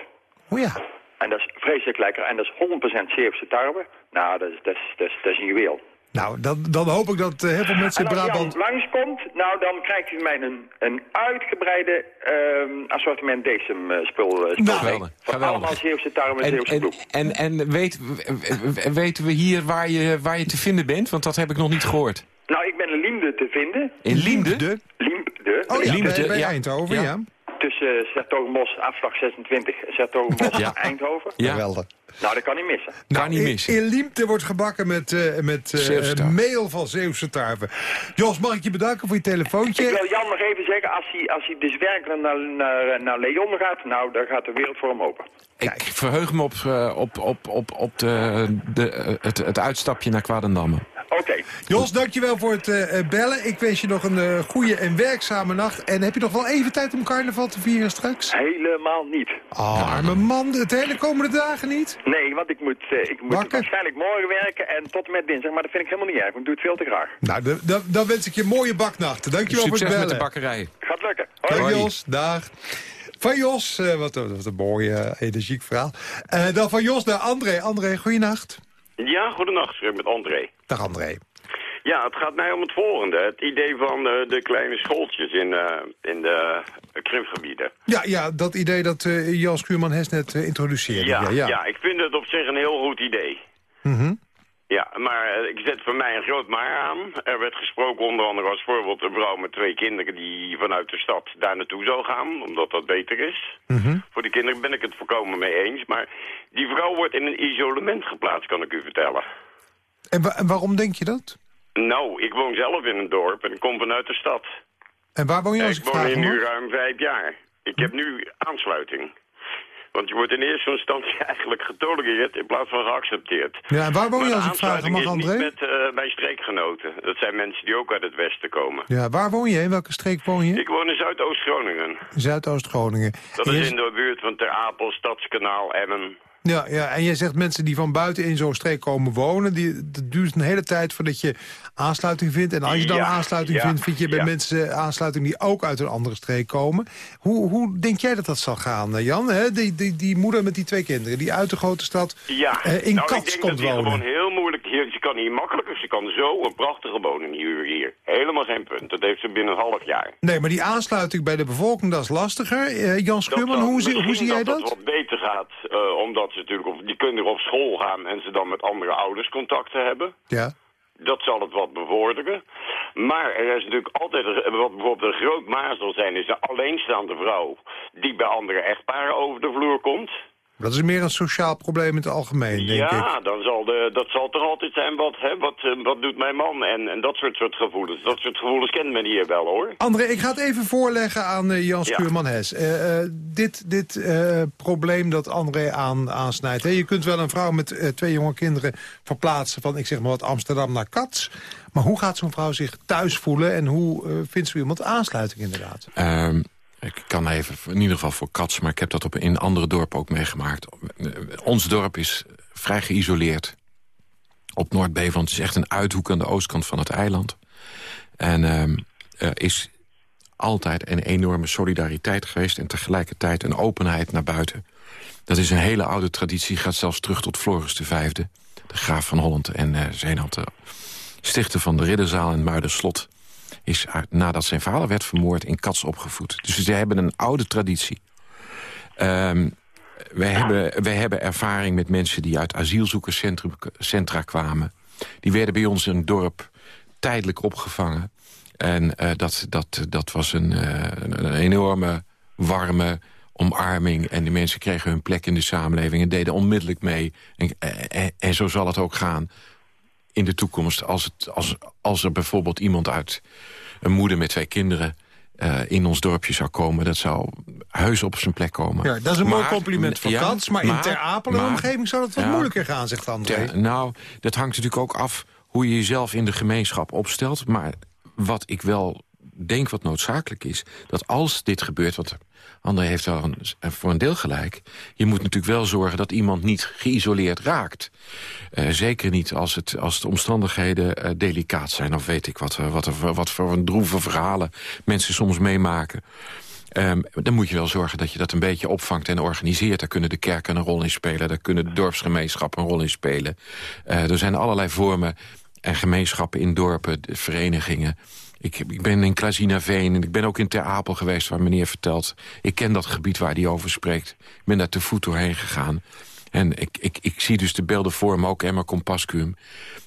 Oh ja. En dat is vreselijk lekker. En dat is 100% Zeeuwse tarwe. Nou, dat is, dat is, dat is, dat is een juweel. Nou, dan, dan hoop ik dat eh, heel veel mensen En in als Brabant... Jan langskomt, nou dan krijgt u mij een, een uitgebreide ehm, assortiment decem eh, spul. eh, spul Nou, geweldig, Van geweldig. allemaal Zeeuwse tarwe en En, Zeeuwse en, bloem. en, en weet, weten we hier waar je, waar je te vinden bent? Want dat heb ik nog niet gehoord. Nou, ik ben in Liemde te vinden. In Liemde? De, Liemde. oh ja, Liemde, bij, bij ja. Eindhoven, ja. Ja. Tussen Sertogenbos, afslag 26, Sertogenbos <laughs> Ja. Eindhoven. Ja, Geweldig. Nou, dat kan niet missen. kan niet in- missen. In Liemte wordt gebakken met, eh, met eh, meel van Zeeuwse tarwe. Jos, mag ik je bedanken voor je Ik telefoontje? wil Jan nog even zeggen, als hij, als hij dus werkelijk naar, naar, naar Leon gaat, nou, dan gaat de wereld voor hem open. Ik verheug me op, eh, op, op, op, op de, de, eh, het, het uitstapje naar Kwadendamme. Oké. Jos, dankjewel voor het eh, eh, bellen. Ik wens je nog een eh, goede en werkzame nacht. En heb je nog wel even tijd om carnaval te vieren straks? Helemaal niet. Oh, arme man. Het hele komende dagen niet? Nee, want ik moet, eh, ik moet waarschijnlijk morgen werken en tot en met dinsdag. Maar dat vind ik helemaal niet erg, want ik doe het veel te graag. Nou, dan- wens ik je mooie baknachten. Dankjewel voor Succes het met de bellen. bakkerij. Gaat lukken. Hoi. Dag. Jos, dag. Van Jos, eh, wat, wat een mooi energiek verhaal. Eh, dan van Jos naar André. André, goeienacht. Ja, goedenacht, met André. Dag André. Ja, het gaat mij om het volgende. Het idee van eh, de kleine schooltjes in, eh, in de krimpgebieden. Ja, ja, dat idee dat eh, Jan Schuurman-Hes net introduceerde. Ja, ja. ik vind het op zich een heel goed idee. Mhm. Ja, maar ik zet voor mij een groot maar aan. Er werd gesproken onder andere als voorbeeld een vrouw met twee kinderen die vanuit de stad daar naartoe zou gaan, omdat dat beter is. Mhm. Voor de kinderen ben ik het voorkomen mee eens, maar die vrouw wordt in een isolement geplaatst, kan ik u vertellen. En, wa- en waarom denk je dat? Nou, ik woon zelf in een dorp en ik kom vanuit de stad. En waar woon je als ik ik woon vraag hier nu ruim vijf jaar. Ik heb nu aansluiting. Want je wordt in eerste instantie <laughs> eigenlijk getolereerd in plaats van geaccepteerd. Ja, en waar woon je als ik aansluiting mag, is André? niet met eh, mijn streekgenoten. Dat zijn mensen die ook uit het westen komen. Ja, waar woon je? In welke streek woon je? Ik woon in Zuidoost-Groningen. Zuidoost-Groningen. Dat is je- in de buurt van Ter Apel, Stadskanaal, Emmen. Ja, ja, en jij zegt mensen die van buiten in zo'n streek komen wonen... Die, dat duurt een hele tijd voordat je aansluiting vindt. En als je dan Ja, aansluiting ja, vindt... vind je bij ja. mensen aansluiting die ook uit een andere streek komen. Hoe, hoe denk jij dat dat zal gaan, eh, Jan? Hè? Die, die, die moeder met die twee kinderen die uit de grote stad Ja, eh, in nou, ik Kats denk komt dat die wonen. gewoon heel moeilijk... Hier, ze kan hier makkelijker, ze kan zo een prachtige woning huren hier. Helemaal geen punt. Dat heeft ze binnen een half jaar. Nee, maar die aansluiting bij de bevolking, dat is lastiger. Eh, Jan Schuurman, zal- hoe, zie- hoe zie jij dat? dat? wat beter gaat, eh, omdat ze natuurlijk op, die kinderen op school gaan en ze dan met andere ouders contacten hebben. Ja. Dat zal het wat bevorderen. Maar er is natuurlijk altijd, een- wat bijvoorbeeld een groot mazel zijn, is een alleenstaande vrouw die bij andere echtparen over de vloer komt. Dat is meer een sociaal probleem in het algemeen, denk ik. ja, dan zal de, dat zal toch altijd zijn, wat, hè, wat, eh, wat doet mijn man? En, en dat soort, soort gevoelens. Dat soort gevoelens kent men hier wel, hoor. André, ik ga het even voorleggen aan eh, Jan Ja. Schuurman-Hes. Eh, eh, dit dit eh, probleem dat André aan, aansnijdt. Hè? Je kunt wel een vrouw met twee jonge kinderen verplaatsen... van, ik zeg maar wat, Amsterdam naar Kats. Maar hoe gaat zo'n vrouw zich thuis voelen... en hoe uh, vindt zo iemand aansluiting inderdaad? Um, ik kan even, in ieder geval voor Kats... maar ik heb dat op, in andere dorpen ook meegemaakt. Ons dorp is vrij geïsoleerd op Noordbeveland. Het is echt een uithoek aan de oostkant van het eiland. En um, er is altijd een enorme solidariteit geweest... en tegelijkertijd een openheid naar buiten. Dat is een hele oude traditie, gaat zelfs terug tot Floris V... de graaf van Holland en uh, Zeenhand, de stichter van de Ridderzaal en Muiderslot... is nadat zijn vader werd vermoord in Kats opgevoed. Dus ze hebben een oude traditie. Um, wij, hebben, wij hebben ervaring met mensen die uit asielzoekerscentra kwamen. Die werden bij ons in een dorp tijdelijk opgevangen. En uh, dat, dat, dat was een, uh, een, enorme, warme omarming. En die mensen kregen hun plek in de samenleving en deden onmiddellijk mee. En, en, en zo zal het ook gaan in de toekomst. Als, het, als, als er bijvoorbeeld iemand uit een moeder met twee kinderen uh, in ons dorpje zou komen. Dat zou heus op zijn plek komen. Ja, dat is een mooi compliment voor ja, Kans. Maar, in Ter Apel omgeving zou dat wat moeilijker gaan, zegt André. Ter, nou, dat hangt natuurlijk ook af hoe je jezelf in de gemeenschap opstelt. Maar wat ik wel denk wat noodzakelijk is... dat als dit gebeurt, wat André heeft wel een, voor een deel gelijk. Je moet natuurlijk wel zorgen dat iemand niet geïsoleerd raakt. Uh, zeker niet als, het, als de omstandigheden uh, delicaat zijn. Of weet ik wat, wat, wat voor een droeve verhalen mensen soms meemaken. Um, dan moet je wel zorgen dat je dat een beetje opvangt en organiseert. Daar kunnen de kerken een rol in spelen. Daar kunnen de dorpsgemeenschappen een rol in spelen. er zijn allerlei vormen en gemeenschappen in dorpen, verenigingen... Ik, ben in Klazinaveen en ik ben ook in Ter Apel geweest... waar meneer vertelt. Ik ken dat gebied waar hij over spreekt. Ik ben daar te voet doorheen gegaan. En ik, ik, ik zie dus de beelden voor me, ook Emma Compascuum.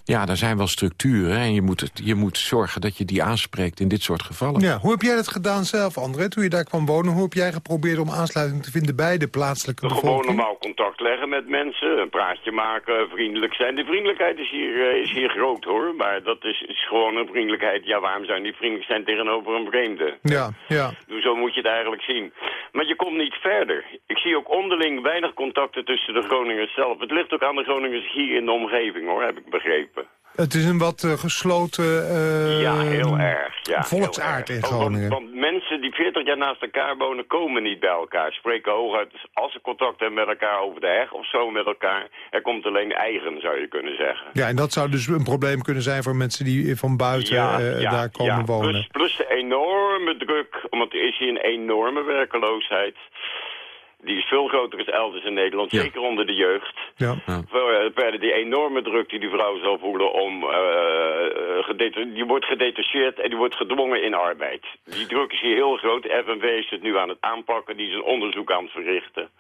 Ja, daar zijn wel structuren en je moet, het, je moet zorgen dat je die aanspreekt in dit soort gevallen. Ja, hoe heb jij dat gedaan zelf, André, toen je daar kwam wonen? Hoe heb jij geprobeerd om aansluiting te vinden bij de plaatselijke bevolking? Gewoon normaal contact leggen met mensen, een praatje maken, vriendelijk zijn. De vriendelijkheid is hier, eh, is hier groot hoor, maar dat is, is gewoon een vriendelijkheid. Ja, waarom zou je niet vriendelijk zijn tegenover een vreemde? Ja, ja. Dus zo moet je het eigenlijk zien. Maar je komt niet verder. Ik zie ook onderling weinig contacten tussen de Groningers zelf. Het ligt ook aan de Groningers hier in de omgeving hoor, heb ik begrepen. Het is een wat uh, gesloten uh, ja, heel erg, ja, volksaard in Groningen. Want, want, mensen die 40 jaar naast elkaar wonen komen niet bij elkaar. Spreken hooguit als ze contact hebben met elkaar over de heg of zo met elkaar. Er komt alleen eigen, zou je kunnen zeggen. Ja, en dat zou dus een probleem kunnen zijn voor mensen die van buiten ja, uh, ja, daar komen wonen. Plus, plus de enorme druk, want er is hier een enorme werkeloosheid. Die is veel groter als elders in Nederland, zeker onder de jeugd. Ja. Verder die enorme druk die die vrouw zal voelen om... Uh, die wordt gedetacheerd en die wordt gedwongen in arbeid. Die druk is hier heel groot. FNV is het nu aan het aanpakken, die is een onderzoek aan het verrichten.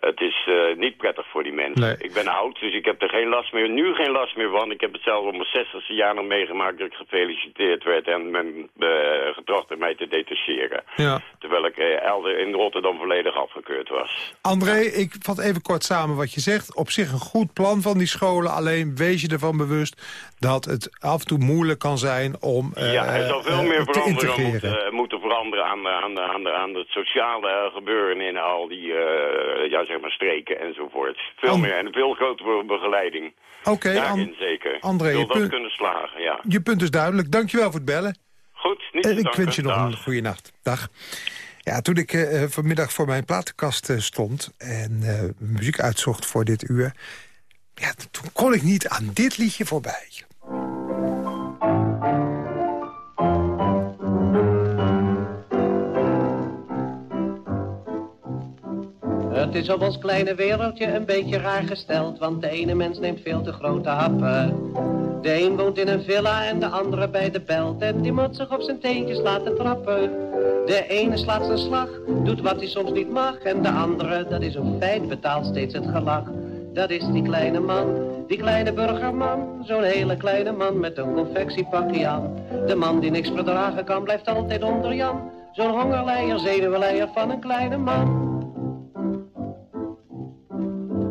Het is uh, niet prettig voor die mensen. Ik ben oud, dus ik heb er geen last meer. Nu geen last meer van. Ik heb het zelf op mijn 60ste jaar nog meegemaakt dat ik gefeliciteerd werd en men uh, getracht mij te detacheren. Ja. Terwijl ik uh, elder in Rotterdam volledig afgekeurd was. André, ik vat even kort samen wat je zegt. Op zich een goed plan van die scholen. Alleen wees je ervan bewust dat het af en toe moeilijk kan zijn om Ja, er zal veel meer veranderen moeten, moeten veranderen aan, aan, aan, aan het sociale gebeuren in al die... ja, zeg maar, streken enzovoort. Veel meer en veel grotere begeleiding. Oké, okay, zeker. André, je dat kunnen slagen, ja. Je punt is duidelijk. Dankjewel voor het bellen. Goed, niet En ik wens je nog een goede nacht. Dag. Ja, toen ik uh, vanmiddag voor mijn platenkast uh, stond en uh, muziek uitzocht voor dit uur... Ja, toen kon ik niet aan dit liedje voorbij. Het is op ons kleine wereldje een beetje raar gesteld, want de ene mens neemt veel te grote happen. De een woont in een villa en de andere bij de belt en die moet zich op zijn teentjes laten trappen. De ene slaat zijn slag, doet wat hij soms niet mag en de andere, dat is een feit, betaalt steeds het gelach. Dat is die kleine man, die kleine burgerman, zo'n hele kleine man met een confectiepakje aan. De man die niks verdragen kan, blijft altijd onder Jan. Zo'n hongerleier, zenuwleier van een kleine man.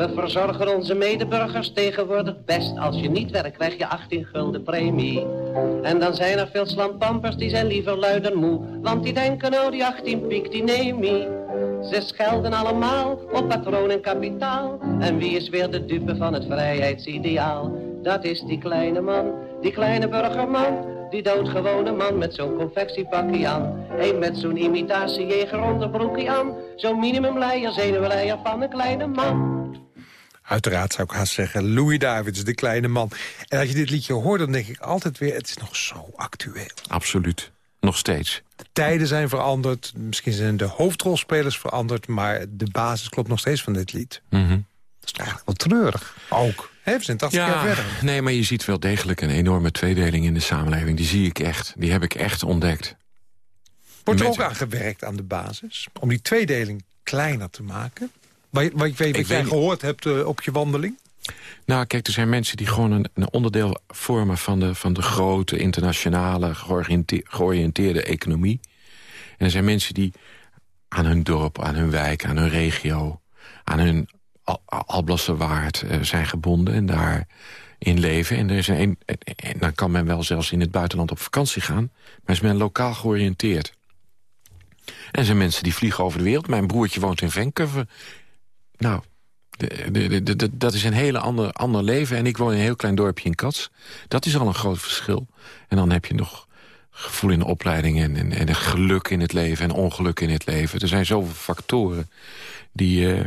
We verzorgen onze medeburgers tegenwoordig best. Als je niet werkt, krijg je 18 gulden premie. En dan zijn er veel slampampers die zijn liever luid moe. Want die denken, nou die 18 piek, die neem Ze schelden allemaal op patroon en kapitaal. En wie is weer de dupe van het vrijheidsideaal? Dat is die kleine man, die kleine burgerman. Die doodgewone man met zo'n confectiepakje aan. Een met zo'n imitatiejeger onderbroekje aan. Zo'n minimumleier, zenuwleier van een kleine man. Uiteraard zou ik haast zeggen, Louis Davids, de kleine man. En als je dit liedje hoort, dan denk ik altijd weer... het is nog zo actueel. Absoluut. Nog steeds. De tijden zijn veranderd. Misschien zijn de hoofdrolspelers veranderd... maar de basis klopt nog steeds van dit lied. Mm Dat is eigenlijk wel treurig. Ook. He, we zijn 80 ja, jaar verder. Nee, maar je ziet wel degelijk een enorme tweedeling in de samenleving. Die zie ik echt. Die heb ik echt ontdekt. Wordt er ook aan gewerkt aan de basis? Om die tweedeling kleiner te maken? Wat, wat, weet, wat jij gehoord hebt uh, op je wandeling? Nou, kijk, er zijn mensen die gewoon een, een onderdeel vormen... Van de, van de grote, internationale, georiënteerde economie. En er zijn mensen die aan hun dorp, aan hun wijk, aan hun regio... aan hun Al Alblasserwaard uh, zijn gebonden en daar in leven. En, er is een, en dan kan men wel zelfs in het buitenland op vakantie gaan... maar is men lokaal georiënteerd. En er zijn mensen die vliegen over de wereld. Mijn broertje woont in Vancouver. Nou, de, de, dat is een hele ander, ander leven. En ik woon in een heel klein dorpje in Kats. Dat is al een groot verschil. En dan heb je nog gevoel in de opleiding en, en, en geluk in het leven en ongeluk in het leven. Er zijn zoveel factoren die, uh,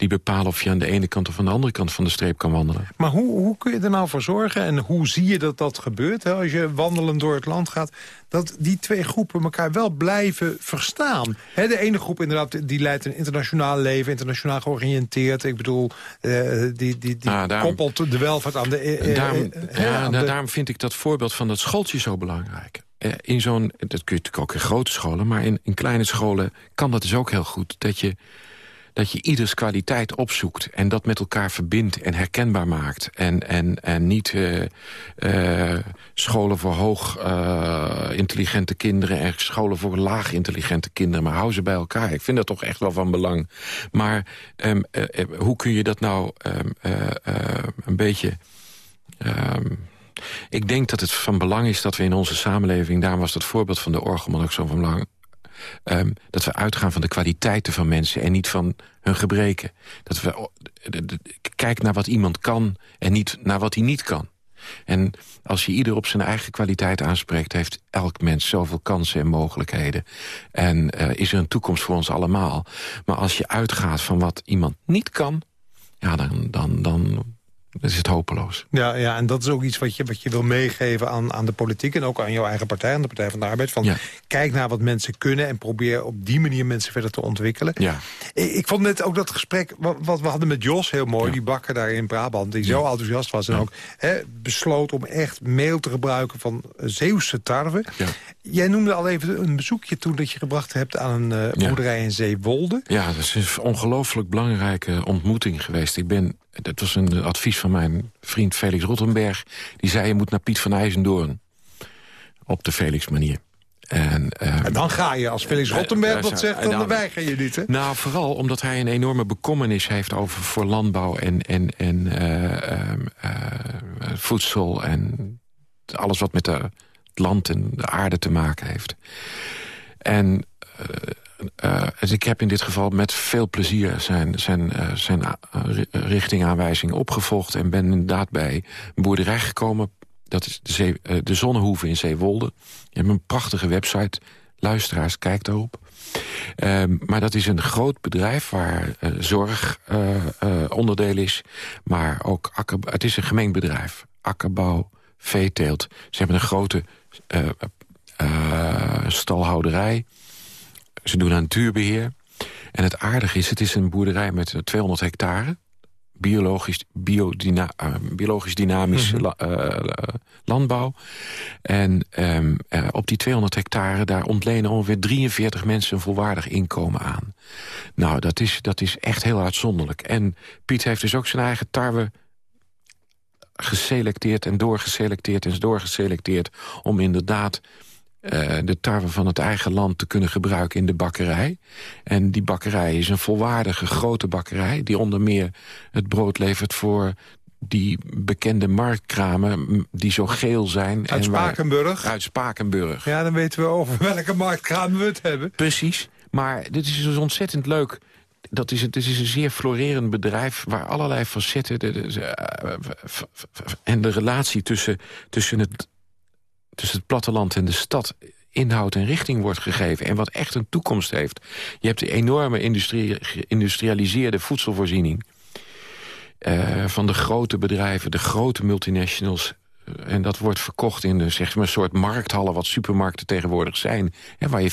die bepalen of je aan de ene kant of aan de andere kant van de streep kan wandelen. Maar hoe, hoe kun je er nou voor zorgen en hoe zie je dat dat gebeurt? Hè? Als je wandelend door het land gaat, dat die twee groepen elkaar wel blijven verstaan. Hè, de ene groep inderdaad, die leidt een internationaal leven, internationaal georiënteerd. Ik bedoel, uh, die, die, die ah, koppelt de welvaart aan de... Uh, daarom, ja, nou, daarom vind ik dat voorbeeld van dat schooltje zo belangrijk. In zo'n, dat kun je natuurlijk ook in grote scholen, maar in, in kleine scholen kan dat dus ook heel goed. Dat je dat je ieders kwaliteit opzoekt en dat met elkaar verbindt en herkenbaar maakt. En, en, en niet uh, uh, scholen voor hoog uh, intelligente kinderen en scholen voor laag intelligente kinderen. Maar hou ze bij elkaar. Ik vind dat toch echt wel van belang. Maar um, hoe kun je dat nou um, een beetje... Um, ik denk dat het van belang is dat we in onze samenleving... daarom was dat voorbeeld van de orgelman ook zo van belang... Um, dat we uitgaan van de kwaliteiten van mensen en niet van hun gebreken. Dat we kijk naar wat iemand kan en niet naar wat hij niet kan. En als je ieder op zijn eigen kwaliteit aanspreekt... heeft elk mens zoveel kansen en mogelijkheden. En uh, is er een toekomst voor ons allemaal. Maar als je uitgaat van wat iemand niet kan... ja, dan, dan, dan dan is het hopeloos. Ja, ja, en dat is ook iets wat je, wat je wil meegeven aan, aan de politiek... en ook aan jouw eigen partij, aan de Partij van de Arbeid. Van, Kijk naar wat mensen kunnen en probeer op die manier mensen verder te ontwikkelen. Ja. Ik, ik vond net ook dat gesprek wat, wat we hadden met Jos heel mooi... die bakker daar in Brabant, die zo enthousiast was... en ook hè, besloot om echt meel te gebruiken van Zeeuwse tarwe. Jij noemde al even een bezoekje toen dat je gebracht hebt... aan een uh, boerderij in Zeewolde. Ja, dat is een ongelooflijk belangrijke ontmoeting geweest. Ik ben dat was een advies van mijn vriend Felix Rottenberg. Die zei, je moet naar Piet van IJzendoorn. Op de Felix-manier. En, ehm, en, dan ga je, als Felix Rottenberg dat zegt, dan, dan weiger je niet, hè? Nou, vooral omdat hij een enorme bekommernis heeft over voor landbouw en, en, en voedsel en alles wat met de, het land en de aarde te maken heeft. En uh, dus ik heb in dit geval met veel plezier zijn, zijn, uh, zijn richtingaanwijzing opgevolgd... en ben inderdaad bij een boerderij gekomen. Dat is de, zee, de Zonnehoeve in Zeewolde. Je hebt een prachtige website. Luisteraars, kijk daarop. Ehm, maar dat is een groot bedrijf waar zorg onderdeel is. Maar ook akker, het is een gemeen bedrijf. Akkerbouw, veeteelt. Ze hebben een grote stalhouderij ze doen aan natuurbeheer. En het aardige is, het is een boerderij met 200 hectare. Biologisch, biodina, uh, biologisch dynamisch mhm. eh, landbouw. En um, uh, op die 200 hectare, daar ontlenen ongeveer 43 mensen een volwaardig inkomen aan. Nou, dat is, dat is echt heel uitzonderlijk. En Piet heeft dus ook zijn eigen tarwe geselecteerd en doorgeselecteerd en doorgeselecteerd... om inderdaad uh, de tarwe van het eigen land te kunnen gebruiken in de bakkerij. En die bakkerij is een volwaardige grote bakkerij... die onder meer het brood levert voor die bekende marktkramen die zo geel zijn. Uit Spakenburg? uit Spakenburg. Ja, dan weten we over <laughs> welke marktkramen we het hebben. Precies. Maar dit is dus ontzettend leuk. Dat is, het is een zeer florerend bedrijf waar allerlei facetten... De, eh, en de relatie tussen, tussen het tussen het platteland en de stad inhoud en richting wordt gegeven... en wat echt een toekomst heeft. Je hebt de enorme industrie, geïndustrialiseerde voedselvoorziening... Uh, van de grote bedrijven, de grote multinationals... En dat wordt verkocht in de, zeg maar, een soort markthallen... wat supermarkten tegenwoordig zijn. Hè, waar je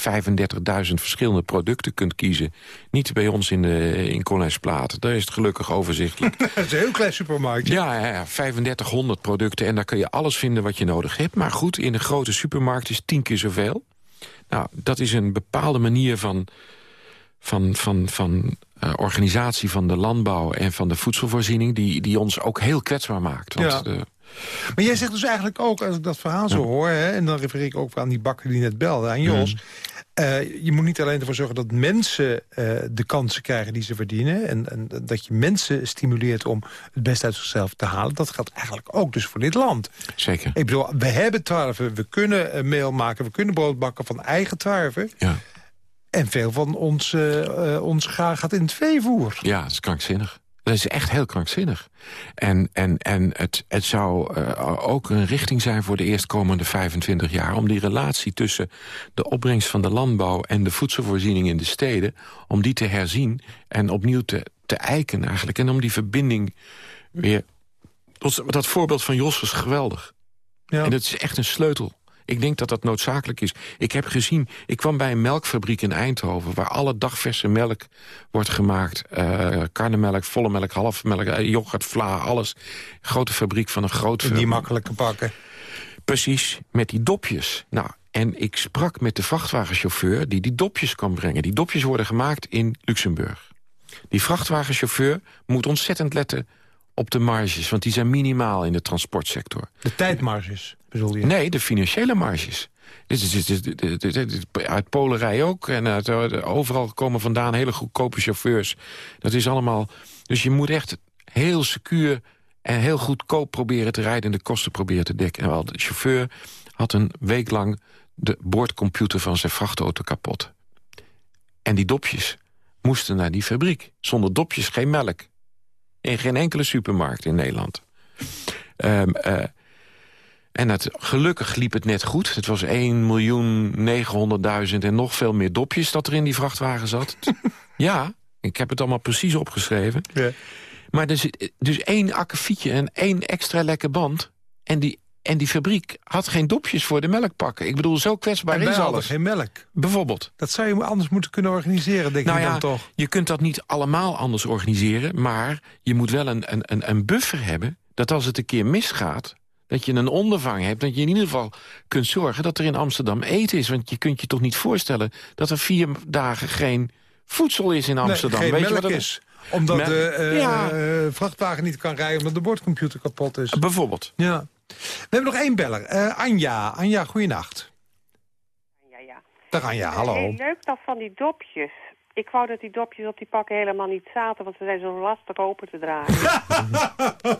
35.000 verschillende producten kunt kiezen. Niet bij ons in, de, in Koningsplaat. Daar is het gelukkig overzichtelijk. <laughs> Het is een heel klein supermarktje. Ja, ja, ja, 3500 producten. En daar kun je alles vinden wat je nodig hebt. Maar goed, in de grote supermarkt is tien keer zoveel. Nou, dat is een bepaalde manier van van, van, van uh, organisatie van de landbouw en van de voedselvoorziening... die, die ons ook heel kwetsbaar maakt. Want ja. de, maar jij zegt dus eigenlijk ook, als ik dat verhaal zo hoor... Hè, en dan refereer ik ook aan die bakker die net belde, aan Jos... Mm. Uh, je moet niet alleen ervoor zorgen dat mensen uh, de kansen krijgen die ze verdienen... En, en, dat je mensen stimuleert om het beste uit zichzelf te halen. Dat geldt eigenlijk ook dus voor dit land. Zeker. Ik bedoel, we hebben tarwe, we kunnen uh, meel maken... we kunnen brood bakken van eigen tarwe. Ja. En veel van ons, ons graag gaat in het veevoer. Ja, dat is krankzinnig. Dat is echt heel krankzinnig. En, en, en het, het zou uh, ook een richting zijn voor de eerstkomende 25 jaar... om die relatie tussen de opbrengst van de landbouw... en de voedselvoorziening in de steden... om die te herzien en opnieuw te, te eiken eigenlijk. En om die verbinding weer... Dat voorbeeld van Jos was geweldig. Ja. En dat is echt een sleutel ik denk dat dat noodzakelijk is. Ik heb gezien, ik kwam bij een melkfabriek in Eindhoven... waar alle dagverse melk wordt gemaakt. Uh, karnemelk, volle melk, halfmelk, uh, yoghurt, vla, alles. Grote fabriek van een groot... Die makkelijke pakken. Precies, met die dopjes. Nou, en ik sprak met de vrachtwagenchauffeur die die dopjes kan brengen. Die dopjes worden gemaakt in Luxemburg. Die vrachtwagenchauffeur moet ontzettend letten op de marges, want die zijn minimaal in de transportsector. De tijdmarges, Nee, de financiële marges. Uit Polerij ook. En uit, overal komen vandaan hele goedkope chauffeurs. Dat is allemaal... Dus je moet echt heel secuur en heel goedkoop proberen te rijden... en de kosten proberen te dekken. En wel, de chauffeur had een week lang de boordcomputer van zijn vrachtauto kapot. En die dopjes moesten naar die fabriek. Zonder dopjes geen melk. In geen enkele supermarkt in Nederland. Um, en het, gelukkig liep het net goed. Het was 1.900.000 en nog veel meer dopjes dat er in die vrachtwagen zat. <laughs> ja, ik heb het allemaal precies opgeschreven. Ja. Maar er zit dus één akkefietje en één extra lekke band. En die, en die fabriek had geen dopjes voor de melkpakken. Ik bedoel, zo kwetsbaar en is alles. geen melk. Bijvoorbeeld. Dat zou je anders moeten kunnen organiseren, denk nou ik dan toch? Je kunt dat niet allemaal anders organiseren. Maar je moet wel een, een, een buffer hebben... dat als het een keer misgaat dat je een ondervang hebt... dat je in ieder geval kunt zorgen dat er in Amsterdam eten is. Want je kunt je toch niet voorstellen dat er vier dagen geen voedsel is in Amsterdam. Nee, geen Weet melk je wat is. Omdat de uh, vrachtwagen niet kan rijden omdat de bordcomputer kapot is. Bijvoorbeeld. Ja. We hebben nog één beller. Uh, Anja. Anja, goeienacht. Ja, ja. Daar gaan je, hallo. Heel leuk dat van die dopjes. Ik wou dat die dopjes op die pakken helemaal niet zaten, want ze zijn zo lastig open te dragen.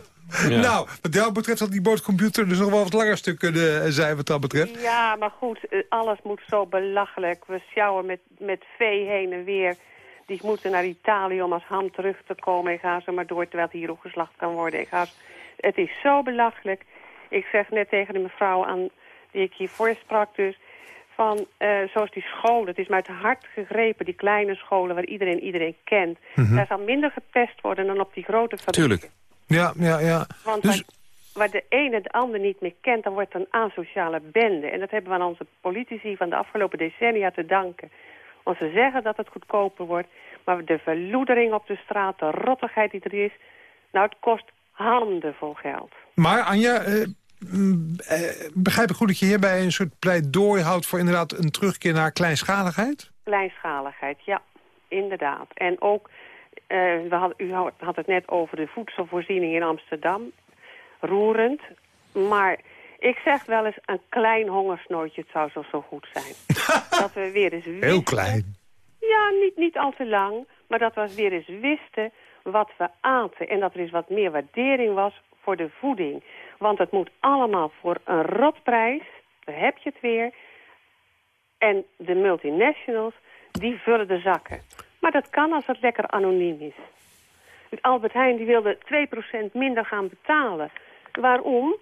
<laughs> <laughs> Nou, wat jou betreft had die boordcomputer dus nog wel wat langer stuk kunnen eh, zijn wat dat betreft. Ja, maar goed, eh, alles moet zo belachelijk. We sjouwen met, met vee heen en weer. Die moeten naar Italië om als ham terug te komen. En gaan ze maar door terwijl het hier opgeslacht kan worden. Ik ga, het is zo belachelijk. Ik zeg net tegen de mevrouw aan, die ik hiervoor sprak dus... van uh, zoals die scholen, het is mij het hart gegrepen... die kleine scholen waar iedereen iedereen kent. Mhm. Daar zal minder gepest worden dan op die grote fabrieken. Tuurlijk. Ja, ja, ja. Want Dus, waar, de ene de ander niet meer kent, dan wordt het een asociale bende. En dat hebben we aan onze politici van de afgelopen decennia te danken. Want ze zeggen dat het goedkoper wordt. Maar de verloedering op de straat, de rottigheid die er is... nou, het kost handenvol geld. maar Anja, eh, mm, eh, begrijp ik goed dat je hierbij een soort pleidooi houdt... voor inderdaad een terugkeer naar kleinschaligheid? Kleinschaligheid, ja, inderdaad. En ook, we had, u had het net over de voedselvoorziening in Amsterdam. Roerend. Maar ik zeg wel eens, een klein hongersnootje, het zou zo, zo goed zijn. <laughs> dat we weer eens wisten... Heel klein. Ja, niet, niet al te lang. Maar dat we weer eens wisten wat we aten. En dat er eens wat meer waardering was voor de voeding. Want het moet allemaal voor een rotprijs. Daar heb je het weer. En de multinationals, die vullen de zakken. Maar dat kan als het lekker anoniem is. Albert Heijn die wilde 2% minder gaan betalen. Waarom?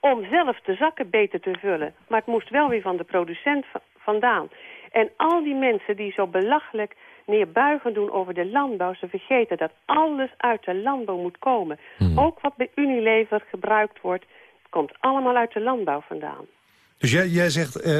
Om zelf de zakken beter te vullen. Maar het moest wel weer van de producent va- vandaan. En al die mensen die zo belachelijk neerbuigend doen over de landbouw... ze vergeten dat alles uit de landbouw moet komen. Ook wat bij Unilever gebruikt wordt, komt allemaal uit de landbouw vandaan. Dus jij, jij zegt, eh,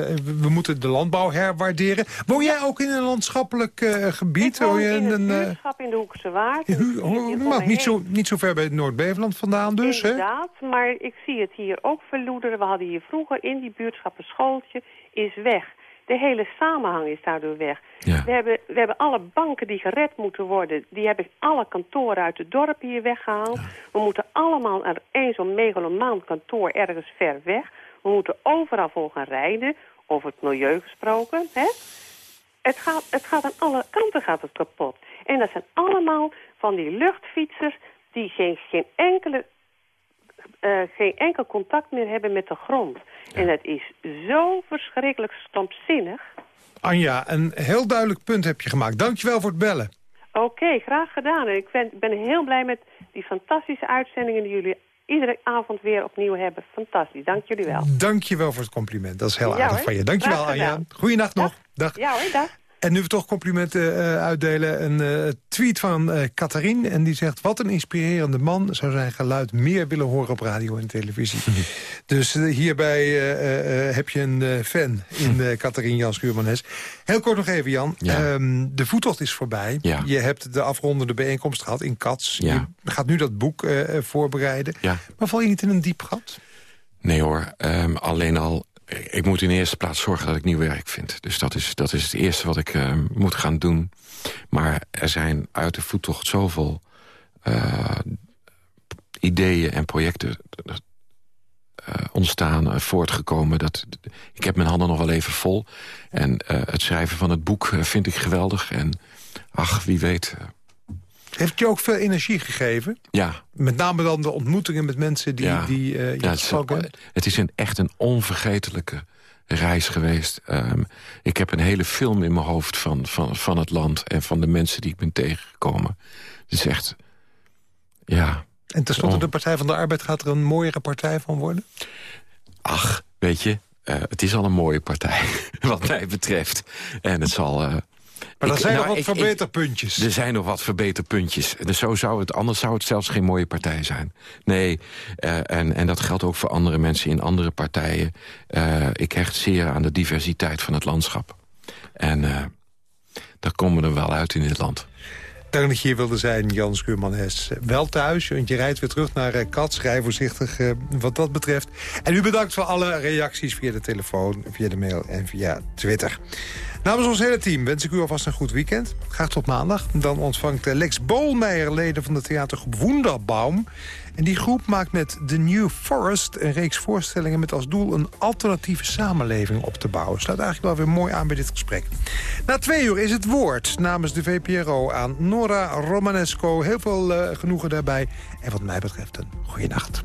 we moeten de landbouw herwaarderen. Woon jij ook in een landschappelijk eh, gebied? Ik woon in in het een, eh, buurtschap in de Hoekse Waard. Hu- oh, nou, niet, zo, niet zo ver bij Noord-Beveland vandaan dus, hè? Inderdaad, maar ik zie het hier ook verloederen. We hadden hier vroeger in die buurtschap een schooltje, is weg. De hele samenhang is daardoor weg. Ja. We, hebben, we hebben alle banken die gered moeten worden. Die hebben alle kantoren uit het dorp hier weggehaald. We moeten allemaal naar één zo'n megalomaan kantoor ergens ver weg. We moeten overal voor gaan rijden. Over het milieu gesproken. Hè? Het, gaat, het gaat aan alle kanten gaat het kapot. En dat zijn allemaal van die luchtfietsers die geen, geen enkele eh, geen enkel contact meer hebben met de grond. En dat is zo verschrikkelijk stompzinnig. Anja, een heel duidelijk punt heb je gemaakt. Dankjewel voor het bellen. Oké, graag gedaan. En ik ben, ben heel blij met die fantastische uitzendingen... die jullie iedere avond weer opnieuw hebben. Fantastisch, dank jullie wel. Dankjewel voor het compliment. Dat is heel Ja, aardig hoor. van je. Dankjewel, Graag gedaan. Anja. Goeienacht nog. Dag. Ja hoor, dag. En nu we toch complimenten eh, uitdelen. Een eh, tweet van Catharine. En die zegt, wat een inspirerende man. Zou zijn geluid meer willen horen op radio en televisie. <laughs> dus hierbij heb je een fan in eh Catharine Jan Schuurman-Hes. Heel kort nog even, Jan. Ja. Ehm, de voettocht is voorbij. Ja. Je hebt de afrondende bijeenkomst gehad in Cats. Ja. Je gaat nu dat boek voorbereiden. Maar val je niet in een diep gat? Nee hoor, ehm, alleen al... Ik moet in de eerste plaats zorgen dat ik nieuw werk vind. Dus dat is, dat is het eerste wat ik ehm, moet gaan doen. Maar er zijn uit de voettocht zoveel eh, ideeën en projecten eh, ontstaan, eh, voortgekomen. Dat, ik heb mijn handen nog wel even vol. En eh, het schrijven van het boek eh, vind ik geweldig. En ach, wie weet... eh, Heeft je ook veel energie gegeven? ja, Met name dan de ontmoetingen met mensen die, Ja. die eh, je Ja, het, is, gesproken een- hebt? het is een, echt een onvergetelijke reis geweest. Ehm, ik heb een hele film in mijn hoofd van, van, van het land... en van de mensen die ik ben tegengekomen. Het is echt... Ja, En tenslotte, Oh. de Partij van de Arbeid gaat er een mooiere partij van worden? ach, weet je... eh, het is al een mooie partij, <laughs> wat mij betreft. En het zal... eh, Maar er zijn nou, nog wat ik- ik- verbeterpuntjes. Er zijn nog wat verbeterpuntjes. Dus zo zou het, anders zou het zelfs geen mooie partij zijn. Nee, eh, en, en dat geldt ook voor andere mensen in andere partijen. Eh, ik hecht zeer aan de diversiteit van het landschap. En eh, daar komen we er wel uit in dit land. Dank dat je hier wilde zijn, Jan Schuurman-Hes. Wel thuis, want je rijdt weer terug naar uh, Cats. Rij voorzichtig wat dat betreft. En u bedankt voor alle reacties via de telefoon, via de mail en via Twitter. Namens ons hele team wens ik u alvast een goed weekend. Graag tot maandag. Dan ontvangt Lex Bolmeijer leden van de theatergroep Wunderbaum. En die groep maakt met The New Forest een reeks voorstellingen... met als doel een alternatieve samenleving op te bouwen. Sluit eigenlijk wel weer mooi aan bij dit gesprek. Na twee uur is het woord namens de VPRO aan Nora Romanesco. Heel veel uh, genoegen daarbij. En wat mij betreft een goede nacht.